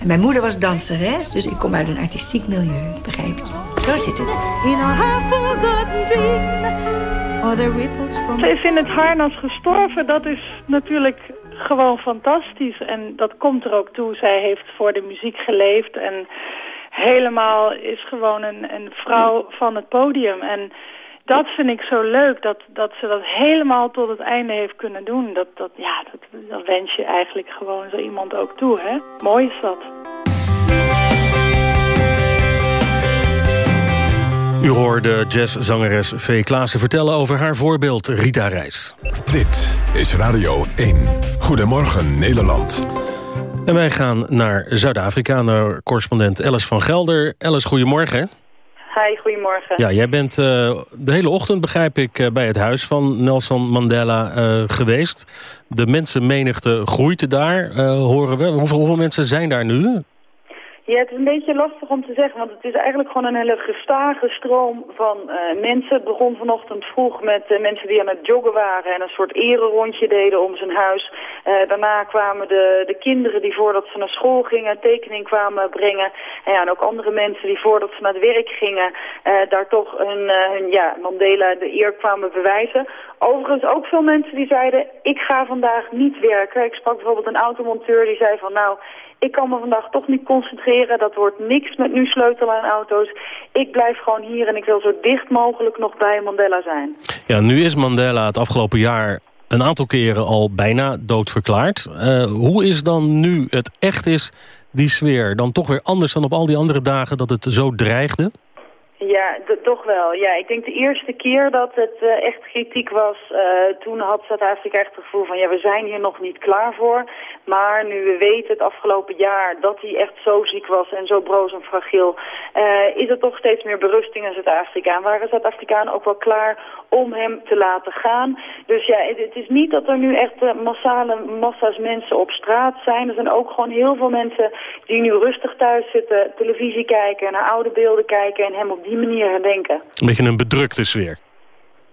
En mijn moeder was danseres, dus ik kom uit een artistiek milieu, begrijp je? Zo zit het. In a half-forgotten dream, or the ripples from... Ze is in het harnas gestorven, dat is natuurlijk gewoon fantastisch. En dat komt er ook toe. Zij heeft voor de muziek geleefd en helemaal is gewoon een, een vrouw van het podium. En dat vind ik zo leuk, dat, dat ze dat helemaal tot het einde heeft kunnen doen. Dat, dat, ja, dat, dat wens je eigenlijk gewoon zo iemand ook toe, hè. Mooi is dat. U hoorde jazzzangeres V. Klaassen vertellen over haar voorbeeld Rita Reis. Dit is Radio 1. Goedemorgen Nederland. En wij gaan naar Zuid-Afrika, naar correspondent Alice van Gelder. Alice, goedemorgen. Hi, goedemorgen. Ja, jij bent uh, de hele ochtend, begrijp ik, uh, bij het huis van Nelson Mandela uh, geweest. De mensenmenigte groeit daar, horen we. Hoeveel mensen zijn daar nu? Ja, het is een beetje lastig om te zeggen, want het is eigenlijk gewoon een hele gestage stroom van uh, mensen. Het begon vanochtend vroeg met uh, mensen die aan het joggen waren en een soort ererondje deden om zijn huis. Uh, daarna kwamen de, de kinderen die voordat ze naar school gingen tekening kwamen brengen. En, ja, en ook andere mensen die voordat ze naar het werk gingen daar toch hun, hun ja, Mandela de eer kwamen bewijzen. Overigens ook veel mensen die zeiden, ik ga vandaag niet werken. Ik sprak bijvoorbeeld een automonteur die zei van nou... Ik kan me vandaag toch niet concentreren. Dat wordt niks met nu sleutelen aan auto's. Ik blijf gewoon hier en ik wil zo dicht mogelijk nog bij Mandela zijn. Ja, nu is Mandela het afgelopen jaar een aantal keren al bijna doodverklaard. Uh, hoe is dan nu het echt is, die sfeer? Dan toch weer anders dan op al die andere dagen dat het zo dreigde? Ja, toch wel. Ja, ik denk de eerste keer dat het uh, echt kritiek was, uh, toen had Zuid-Afrika echt het gevoel van, ja, we zijn hier nog niet klaar voor. Maar nu we weten het afgelopen jaar dat hij echt zo ziek was en zo broos en fragiel, uh, is er toch steeds meer berusting in Zuid-Afrika. En waren Zuid-Afrikanen ook wel klaar om hem te laten gaan. Dus ja, het, het is niet dat er nu echt massale massa's mensen op straat zijn. Er zijn ook gewoon heel veel mensen die nu rustig thuis zitten, televisie kijken, naar oude beelden kijken en hem op die manier herdenken. Een beetje een bedrukte sfeer.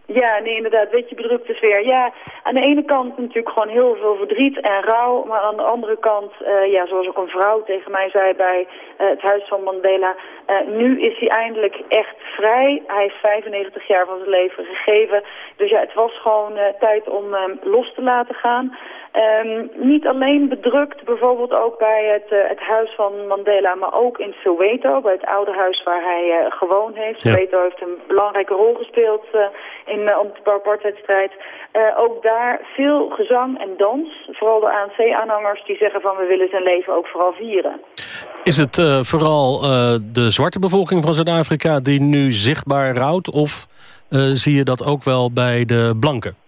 Ja, nee, inderdaad, weet je, bedrukte sfeer. Ja, aan de ene kant natuurlijk gewoon heel veel verdriet en rouw. Maar aan de andere kant, uh, ja, zoals ook een vrouw tegen mij zei bij uh, het huis van Mandela... Uh, nu is hij eindelijk echt vrij. Hij heeft 95 jaar van zijn leven gegeven. Dus ja, het was gewoon tijd om hem los te laten gaan... Um, niet alleen bedrukt, bijvoorbeeld ook bij het, uh, het huis van Mandela, maar ook in Soweto, bij het oude huis waar hij uh, gewoond heeft. Ja. Soweto heeft een belangrijke rol gespeeld uh, in de apartheidstrijd. ook daar veel gezang en dans, vooral de ANC-aanhangers die zeggen van we willen zijn leven ook vooral vieren. Is het vooral de zwarte bevolking van Zuid-Afrika die nu zichtbaar rouwt of zie je dat ook wel bij de blanken?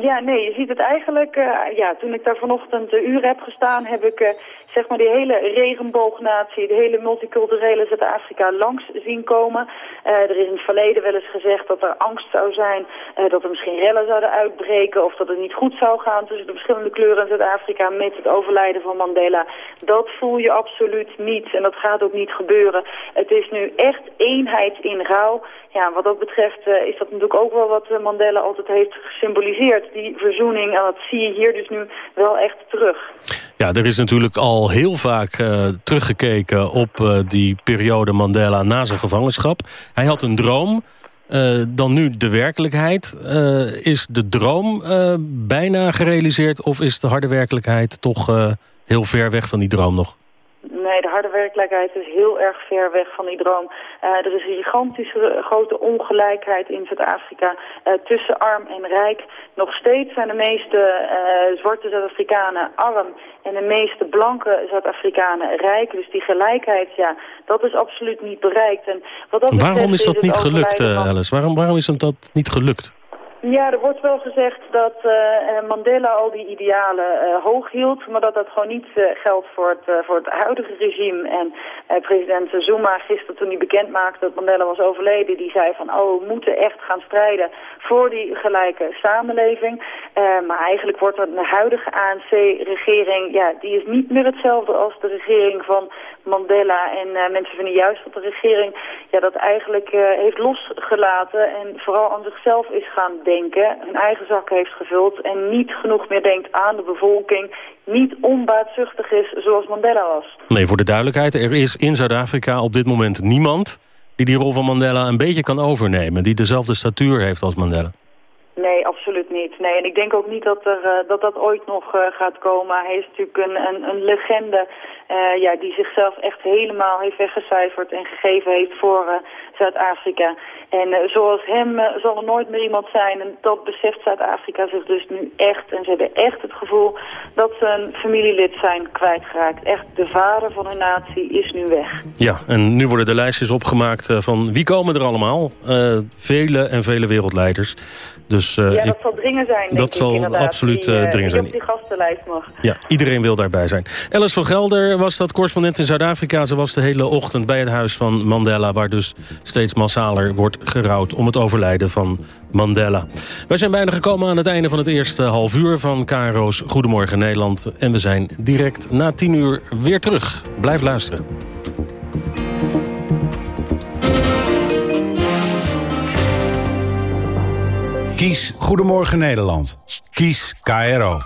Ja, nee, je ziet het eigenlijk, uh, ja, toen ik daar vanochtend de uur heb gestaan, heb ik uh, zeg maar die hele regenboognatie, de hele multiculturele Zuid-Afrika langs zien komen. Uh, er is in het verleden wel eens gezegd dat er angst zou zijn, dat er misschien rellen zouden uitbreken of dat het niet goed zou gaan tussen de verschillende kleuren in Zuid-Afrika met het overlijden van Mandela. Dat voel je absoluut niet en dat gaat ook niet gebeuren. Het is nu echt eenheid in rouw. Ja, wat dat betreft is dat natuurlijk ook wel wat Mandela altijd heeft gesymboliseerd die verzoening. En dat zie je hier dus nu wel echt terug. Ja, er is natuurlijk al heel vaak uh, teruggekeken op uh, die periode Mandela na zijn gevangenschap. Hij had een droom, uh, dan nu de werkelijkheid. is de droom bijna gerealiseerd of is de harde werkelijkheid toch heel ver weg van die droom nog? Nee, de harde werkelijkheid is heel erg ver weg van die droom. Uh, er is een gigantische grote ongelijkheid in Zuid-Afrika uh, tussen arm en rijk. Nog steeds zijn de meeste zwarte Zuid-Afrikanen arm en de meeste blanke Zuid-Afrikanen rijk. Dus die gelijkheid, ja, dat is absoluut niet bereikt. En wat dat waarom is dat niet gelukt, Alice? Waarom, waarom is dat niet gelukt? Ja, er wordt wel gezegd dat uh, Mandela al die idealen uh, hoog hield, maar dat dat gewoon niet uh, geldt voor het, voor het huidige regime. En president Zuma gisteren toen hij bekend maakte dat Mandela was overleden, die zei van oh, we moeten echt gaan strijden voor die gelijke samenleving. maar eigenlijk wordt de huidige ANC-regering, ja, die is niet meer hetzelfde als de regering van Mandela. En mensen vinden juist dat de regering ja, dat eigenlijk heeft losgelaten en vooral aan zichzelf is gaan denken, hun eigen zak heeft gevuld en niet genoeg meer denkt aan de bevolking, niet onbaatzuchtig is zoals Mandela was. Nee, voor de duidelijkheid, er is in Zuid-Afrika op dit moment niemand die die rol van Mandela een beetje kan overnemen, die dezelfde statuur heeft als Mandela. Nee, absoluut niet. Nee, en ik denk ook niet dat er, uh, dat, dat ooit nog uh, gaat komen. Hij is natuurlijk een, een, een legende uh, ja, die zichzelf echt helemaal heeft weggecijferd en gegeven heeft voor Zuid-Afrika. En uh, zoals hem zal er nooit meer iemand zijn. En dat beseft Zuid-Afrika zich dus nu echt. En ze hebben echt het gevoel dat ze een familielid zijn kwijtgeraakt. Echt, de vader van hun natie is nu weg. Ja, en nu worden de lijstjes opgemaakt van wie komen er allemaal? vele en vele wereldleiders. Dus, ja, dat ik, zal dringen zijn, Dat zal inderdaad, absoluut die, dringen zijn. Die op die gastenlijst mag. Ja, iedereen wil daarbij zijn. Alice van Gelder was dat correspondent in Zuid-Afrika. Ze was de hele ochtend bij het huis van Mandela... waar dus steeds massaler wordt gerouwd om het overlijden van Mandela. Wij zijn bijna gekomen aan het einde van het eerste half uur van KRO's Goedemorgen Nederland. En we zijn direct na tien uur weer terug. Blijf luisteren. Kies Goedemorgen Nederland. Kies KRO.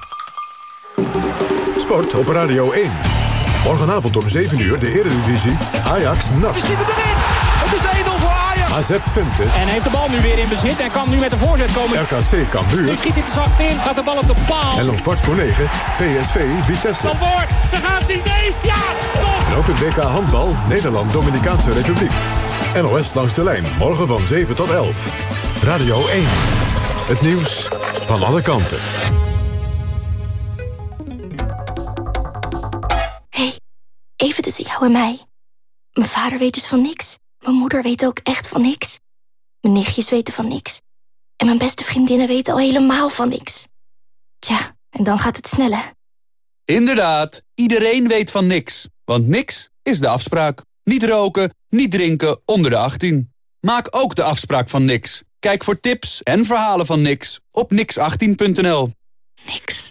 Sport op Radio 1. Morgenavond om 7 uur de Eredivisie. Ajax NAC. Schiet hem erin. Het is 1-0 voor Ajax. AZ Twente. En heeft de bal nu weer in bezit en kan nu met de voorzet komen. RKC Cambuur. Nu schiet hij te zacht in, gaat de bal op de paal. En om kwart voor 9 PSV Vitesse. Dan wordt, daar gaat hij, nee, ja, toch. En ook het WK handbal Nederland-Dominicaanse Republiek. NOS langs de lijn, morgen van 7 tot 11. Radio 1. Het nieuws van alle kanten. Even tussen jou en mij. Mijn vader weet dus van niks. Mijn moeder weet ook echt van niks. Mijn nichtjes weten van niks. En mijn beste vriendinnen weten al helemaal van niks. Tja, en dan gaat het sneller. Inderdaad, iedereen weet van niks. Want niks is de afspraak. Niet roken, niet drinken onder de 18. Maak ook de afspraak van niks. Kijk voor tips en verhalen van niks op nix18.nl. Niks.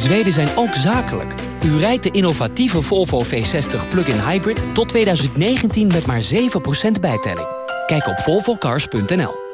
Zweden zijn ook zakelijk. U rijdt de innovatieve Volvo V60 plug-in hybrid tot 2019 met maar 7% bijtelling. Kijk op volvocars.nl.